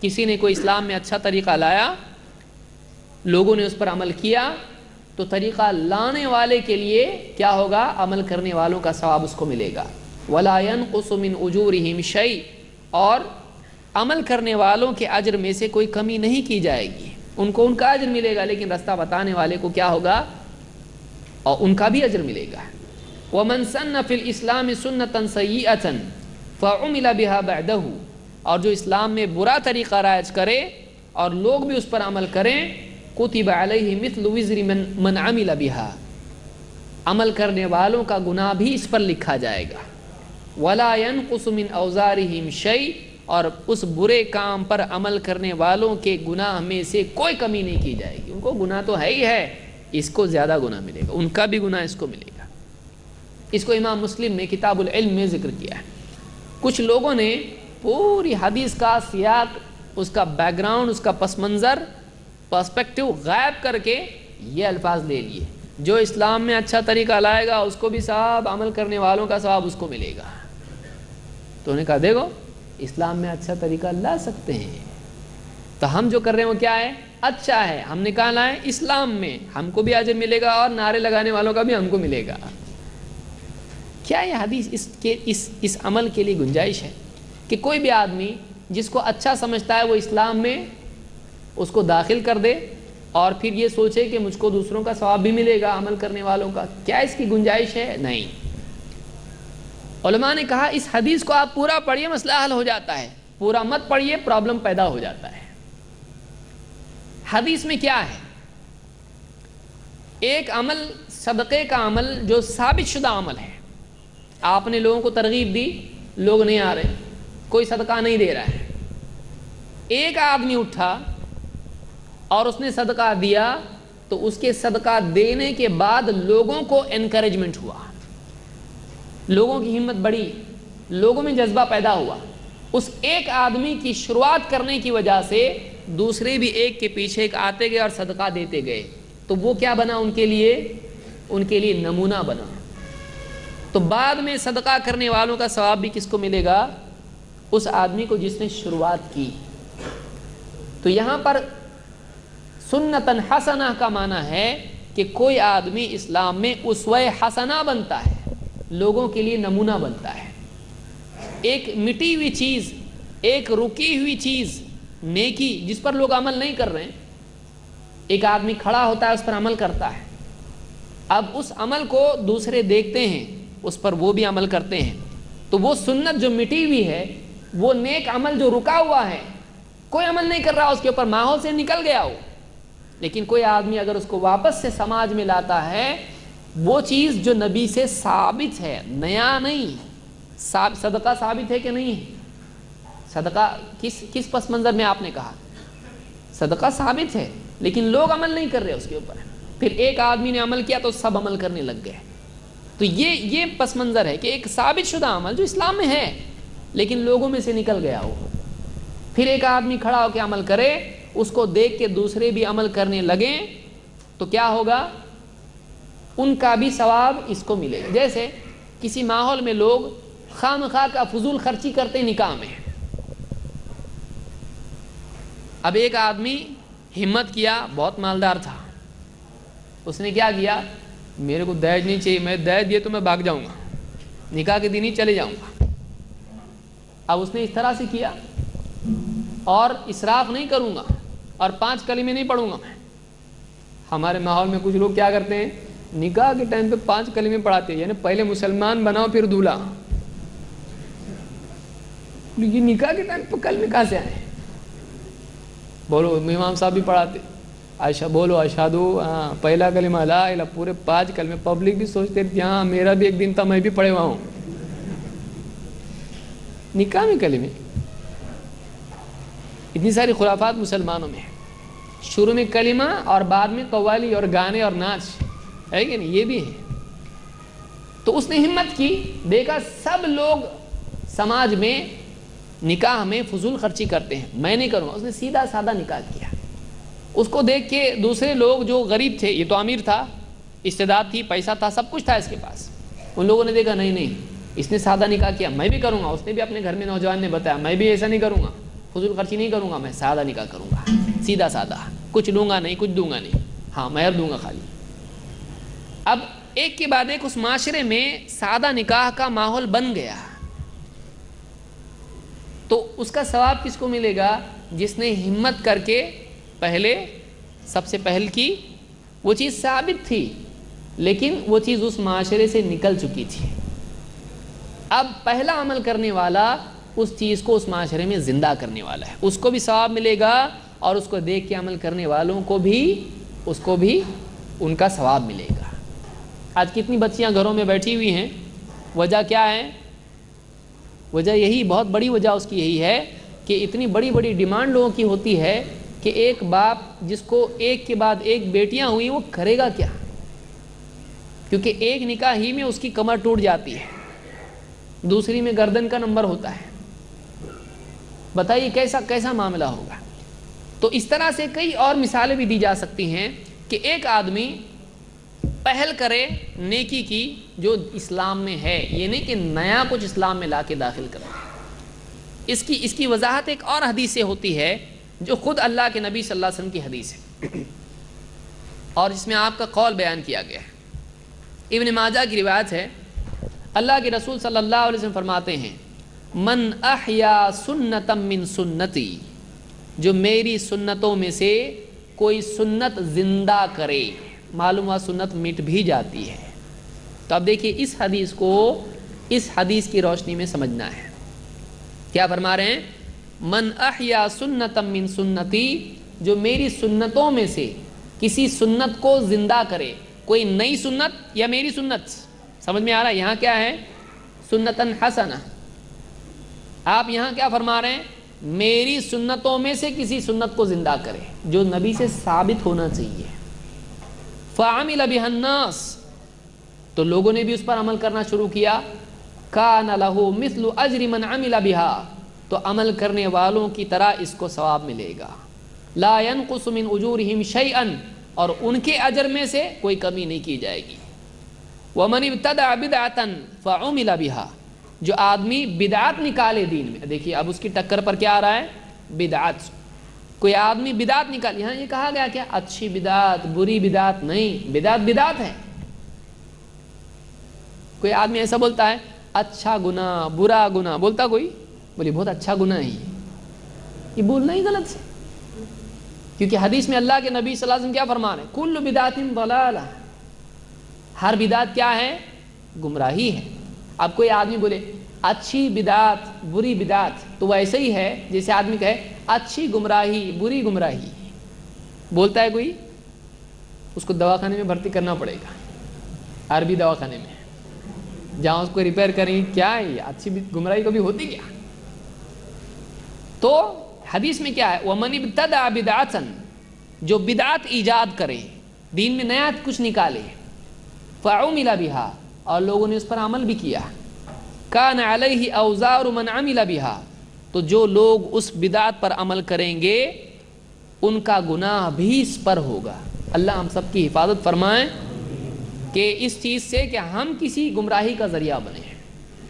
کسی نے کوئی اسلام میں اچھا طریقہ لایا، لوگوں نے اس پر عمل کیا، تو طریقہ لانے والے کے لیے کیا ہوگا؟ عمل کرنے والوں کا ثواب اس کو ملے گا۔ ولاً قسم اجورہم شعی اور عمل کرنے والوں کے اجر میں سے کوئی کمی نہیں کی جائے گی۔ ان کو ان کا اجر ملے گا لیکن رستہ بتانے والے کو کیا ہوگا؟ اور ان کا بھی اجر ملے گا۔ ومن سن فی الاسلام سنتا سیئتا فعمل بها بعده۔ اور جو اسلام میں برا طریقہ رائج کرے اور لوگ بھی اس پر عمل کریں کتب علیہ مثل وزر من, من عمل بها۔ عمل کرنے والوں کا گناہ بھی اس پر لکھا جائے گا۔ ولا ينقص من اوزارهم شيء اور اس برے کام پر عمل کرنے والوں کے گناہ میں سے کوئی کمی نہیں کی جائے گی۔ ان کو گناہ تو ہے ہی ہے۔ اس کو زیادہ گناہ ملے گا۔ ان کا بھی گناہ اس کو ملے گا۔ اس کو امام مسلم نے کتاب العلم میں ذکر کیا ہے۔ کچھ لوگوں نے پوری حدیث کا سیاق، اس کا بیک گراؤنڈ اس کا پس منظر پرسپیکٹو غائب کر کے یہ الفاظ لے لیے۔ جو اسلام میں اچھا طریقہ لائے گا، اس کو بھی ثواب عمل کرنے والوں کا ثواب اس کو ملے گا۔ تو انہیں کہا، دیکھو اسلام میں اچھا طریقہ لا سکتے ہیں۔ تو ہم جو کر رہے ہیں وہ کیا ہے؟ اچھا ہے۔ ہم نے کہا لائیں اسلام میں ہم کو بھی آج ملے گا اور نعرے لگانے والوں کا بھی ہم کو ملے گا۔ کیا یہ حدیث اس کے اس اس عمل کے لیے گنجائش ہے کہ کوئی بھی آدمی جس کو اچھا سمجھتا ہے وہ اسلام میں اس کو داخل کر دے اور پھر یہ سوچے کہ مجھ کو دوسروں کا ثواب بھی ملے گا عمل کرنے والوں کا؟ کیا اس کی گنجائش ہے؟ نہیں۔ علماء نے کہا، اس حدیث کو آپ پورا پڑھیے مسئلہ حل ہو جاتا ہے۔ پورا مت پڑھیے پرابلم پیدا ہو جاتا ہے۔ حدیث میں کیا ہے؟ ایک عمل، صدقے کا عمل جو ثابت شدہ عمل ہے۔ آپ نے لوگوں کو ترغیب دی، لوگ نہیں آ رہے۔ کوئی صدقہ نہیں دے رہا ہے۔ ایک آدمی اٹھا اور اس نے صدقہ دیا تو اس کے صدقہ دینے کے بعد لوگوں کو انکریجمنٹ ہوا۔ لوگوں کی ہمت بڑھی، لوگوں میں جذبہ پیدا ہوا۔ اس ایک آدمی کی شروعات کرنے کی وجہ سے دوسرے بھی ایک کے پیچھے ایک آتے گئے اور صدقہ دیتے گئے۔ تو وہ کیا بنا ان کے لیے؟ ان کے لیے نمونہ بنا۔ تو بعد میں صدقہ کرنے والوں کا ثواب بھی کس کو ملے گا؟ اس آدمی کو جس نے شروعات کی۔ تو یہاں پر سنتن حسنہ کا معنی ہے کہ کوئی آدمی اسلام میں اسوہ حسنہ بنتا ہے۔ لوگوں کے لیے نمونہ بنتا ہے۔ ایک مٹی ہوئی چیز، ایک رکی ہوئی چیز نیکی، جس پر لوگ عمل نہیں کر رہے ہیں، ایک آدمی کھڑا ہوتا ہے، اس پر عمل کرتا ہے۔ اب اس عمل کو دوسرے دیکھتے ہیں، اس پر وہ بھی عمل کرتے ہیں۔ تو وہ سنت جو مٹی ہوئی ہے، وہ نیک عمل جو رکا ہوا ہے، کوئی عمل نہیں کر رہا، اس کے اوپر ماحول سے نکل گیا ہو۔ لیکن کوئی آدمی اگر اس کو واپس سے سماج میں لاتا ہے وہ چیز جو نبی سے ثابت ہے، نیا نہیں۔ صدقہ ثابت ہے کہ نہیں؟ صدقہ کس کس پس منظر میں آپ نے کہا؟ صدقہ ثابت ہے، لیکن لوگ عمل نہیں کر رہے اس کے اوپر۔ پھر ایک آدمی نے عمل کیا تو سب عمل کرنے لگ گئے۔ تو یہ یہ پس منظر ہے کہ ایک ثابت شدہ عمل جو اسلام میں ہے، لیکن لوگوں میں سے نکل گیا ہو پھر ایک آدمی کھڑا ہو کے عمل کرے، اس کو دیکھ کے دوسرے بھی عمل کرنے لگیں، تو کیا ہوگا؟ ان کا بھی ثواب اس کو ملے گا۔ جیسے کسی ماحول میں لوگ خام خواہ کا فضول خرچی کرتے نکاح میں۔ اب ایک آدمی ہمت کیا، بہت مالدار تھا۔ اس نے کیا کیا؟ میرے کو دہج نہیں چاہیے، میں دہج دیے تو میں بھاگ جاؤں گا۔ نکاح کے دن ہی چلے جاؤں گا۔ اب اس نے اس طرح سے کیا۔ اور اسراف نہیں کروں گا۔ اور پانچ کلی میں نہیں پڑھوں گا میں۔ ہمارے ماحول میں کچھ لوگ کیا کرتے ہیں؟ نکاح کے ٹائم پہ پانچ کلمے پڑھاتے ہیں یعنی پہلے مسلمان بناؤ، پھر دولہا۔ یہ نکاح کے ٹائم پہ کلمے کہاں سے آئے؟ بولو، امام صاحب بھی پڑھاتے۔ عائشہ، بولو اشادو ہاں پہلا کلمہ لا الہ، پورے پانچ کلمے پبلک بھی سوچتے تھے ہاں میرا بھی ایک دن تھا، میں بھی پڑھے ہوا ہوں۔ نکاح میں کلمے۔ اتنی ساری خرافات مسلمانوں میں شروع میں کلمہ اور بعد میں قوالی اور گانے اور ناچ ہے کہ نہیں؟ یہ بھی ہے تو اس نے ہمت کی، دیکھا سب لوگ سماج میں نکاح میں فضول خرچی کرتے ہیں۔ میں نہیں کروں گا اس نے سیدھا سادہ نکاح کیا۔ اس کو دیکھ کے دوسرے لوگ جو غریب تھے، یہ تو امیر تھا، استعداد تھی، پیسہ تھا، سب کچھ تھا اس کے پاس۔ ان لوگوں نے دیکھا، نہیں نہیں، اس نے سادہ نکاح کیا۔ میں بھی کروں گا، اس نے بھی اپنے گھر میں نوجوان نے بتایا، میں بھی ایسا نہیں کروں گا۔ فضول خرچی نہیں کروں گا، میں سادہ نکاح کروں گا۔ سیدھا سادہ، کچھ لوں گا نہیں، کچھ دوں گا نہیں۔ ہاں مہر دوں گا خالی۔ اب ایک کے بعد ایک اس معاشرے میں سادہ نکاح کا ماحول بن گیا تو اس کا ثواب کس کو ملے گا؟ جس نے ہمت کر کے پہلے سب سے پہل کی۔ وہ چیز ثابت تھی، لیکن وہ چیز اس معاشرے سے نکل چکی تھی۔ اب پہلا عمل کرنے والا اس چیز کو اس معاشرے میں زندہ کرنے والا ہے۔ اس کو بھی ثواب ملے گا اور اس کو دیکھ کے عمل کرنے والوں کو بھی، اس کو بھی ان کا ثواب ملے گا۔ آج کتنی بچیاں گھروں میں بیٹھی ہوئی ہیں؟ وجہ کیا ہے؟ وجہ یہی، بہت بڑی وجہ اس کی یہی ہے کہ اتنی بڑی بڑی ڈیمانڈ لوگوں کی ہوتی ہے کہ ایک باپ جس کو ایک کے بعد ایک بیٹیاں ہوئی وہ کرے گا کیا؟ کیونکہ ایک نکاح ہی میں اس کی کمر ٹوٹ جاتی ہے۔ دوسری میں گردن کا نمبر ہوتا ہے۔ بتائیے کیسا کیسا معاملہ ہوگا؟ تو اس طرح سے کئی اور مثالیں بھی دی جا سکتی ہیں کہ ایک آدمی پہل کرے نیکی کی جو اسلام میں ہے، یہ نہیں کہ نیا کچھ اسلام میں لا کے داخل کرے۔ اس کی اس کی وضاحت ایک اور حدیث سے ہوتی ہے، جو خود اللہ کے نبی صلی اللہ علیہ وسلم کی حدیث ہے۔ اور جس میں آپ کا قول بیان کیا گیا ہے۔ ابن ماجہ کی روایت ہے، اللہ کے رسول صلی اللہ علیہ وسلم فرماتے ہیں، من احیا سنتم من سنتی، جو میری سنتوں میں سے کوئی سنت زندہ کرے۔ معلوم سنت مٹ بھی جاتی ہے۔ تو اب دیکھیے اس حدیث کو اس حدیث کی روشنی میں سمجھنا ہے۔ کیا فرما رہے ہیں؟ من احیا سنتم من سنتی، جو میری سنتوں میں سے کسی سنت کو زندہ کرے، کوئی نئی سنت یا میری سنت؟ سمجھ میں آ رہا ہے؟ یہاں کیا ہے؟ سنتن حسنہ۔ آپ یہاں کیا فرما رہے ہیں؟ میری سنتوں میں سے کسی سنت کو زندہ کرے، جو نبی سے ثابت ہونا چاہیے۔ فعامل الناس. تو لوگوں نے بھی اس پر عمل کرنا شروع کیا. کان له مثل اجر من عمل بها. تو عمل کرنے والوں کی طرح اس کو ثواب ملے گا. لا ينقص من اجورهم شيئا اور ان کے اجر میں سے کوئی کمی نہیں کی جائے گی. ومن ابتدع بدعتا فعمل بها. جو آدمی بدعت نکالے دین میں. دیکھیے اب اس کی ٹکر پر کیا آ رہا ہے؟ بدعت. کوئی آدمی بدعت نکال یہاں یہ کہا گیا کیا اچھی بدعت، بری بدعت نہیں، بدعت بدعت ہے۔ کوئی آدمی ایسا بولتا ہے اچھا گناہ، برا گناہ، بولتا کوئی؟ بولی بہت اچھا گناہ ہے یہ۔ بولنا ہی غلط سے کیونکہ حدیث میں اللہ کے نبی صلی اللہ علیہ وسلم کیا فرمان ہے کل بدعت ضلالہ۔ ہر بدعت کیا ہے؟ گمراہی ہے۔ اب کوئی آدمی بولے اچھی بدعت، بری بدعت۔ تو وہ ایسے ہی ہے جیسے آدمی کہے، اچھی گمراہی، بری گمراہی۔ بولتا ہے کوئی، اس کو دواخانے میں بھرتی کرنا پڑے گا، عربی دواخانے میں۔ جہاں اس کو ریپیئر کریں، کیا ہے اچھی گمراہی کبھی ہوتی کیا تو حدیث میں کیا ہے؟ وہ منی تدا بدعتن جو بدعت ایجاد کرے، دین میں نیا کچھ نکالے فاؤ ملا بہا اور لوگوں نے اس پر عمل بھی کیا۔ کان علیہ اوزار من عمل بہا، تو جو لوگ اس بدعت پر عمل کریں گے، ان کا گناہ بھی اس پر ہوگا۔ اللہ ہم سب کی حفاظت فرمائیں کہ اس چیز سے کہ ہم کسی گمراہی کا ذریعہ بنے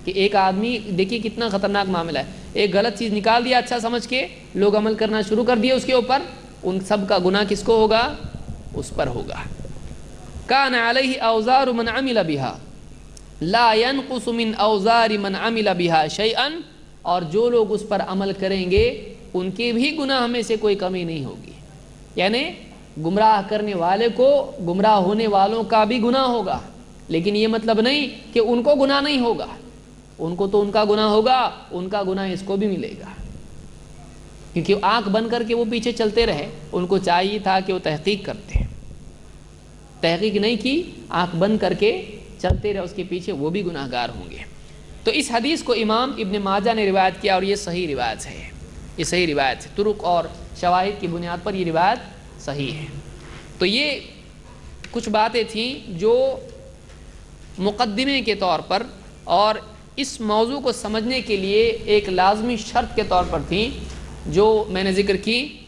کہ ایک آدمی، دیکھیے کتنا خطرناک معاملہ ہے۔ ایک غلط چیز نکال دیا اچھا سمجھ کے لوگ عمل کرنا شروع کر دیا اس کے اوپر، ان سب کا گناہ کس کو ہوگا؟ اس پر ہوگا۔ کان علیہ اوزار من عمل بها لا ينقص من اوزار من عمل بها شيئا اور جو لوگ اس پر عمل کریں گے، ان کے بھی گناہ میں سے کوئی کمی نہیں ہوگی۔ یعنی گمراہ کرنے والے کو، گمراہ ہونے والوں کا بھی گناہ ہوگا۔ لیکن یہ مطلب نہیں کہ ان کو گناہ نہیں ہوگا۔ ان کو تو ان کا گناہ ہوگا، ان کا گناہ اس کو بھی ملے گا۔ کیونکہ آنکھ بن کر کے وہ پیچھے چلتے رہے، ان کو چاہیے تھا کہ وہ تحقیق کرتے۔ تحقیق نہیں کی، آنکھ بند کر کے چلتے رہے، اس کے پیچھے وہ بھی گناہ گار ہوں گے۔ تو اس حدیث کو امام ابن ماجہ نے روایت کیا اور یہ صحیح روایت ہے۔ یہ صحیح روایت ہے۔ ترک اور شواہد کی بنیاد پر یہ روایت صحیح ہے۔ تو یہ کچھ باتیں تھیں جو مقدمے کے طور پر اور اس موضوع کو سمجھنے کے لیے ایک لازمی شرط کے طور پر تھیں جو میں نے ذکر کی۔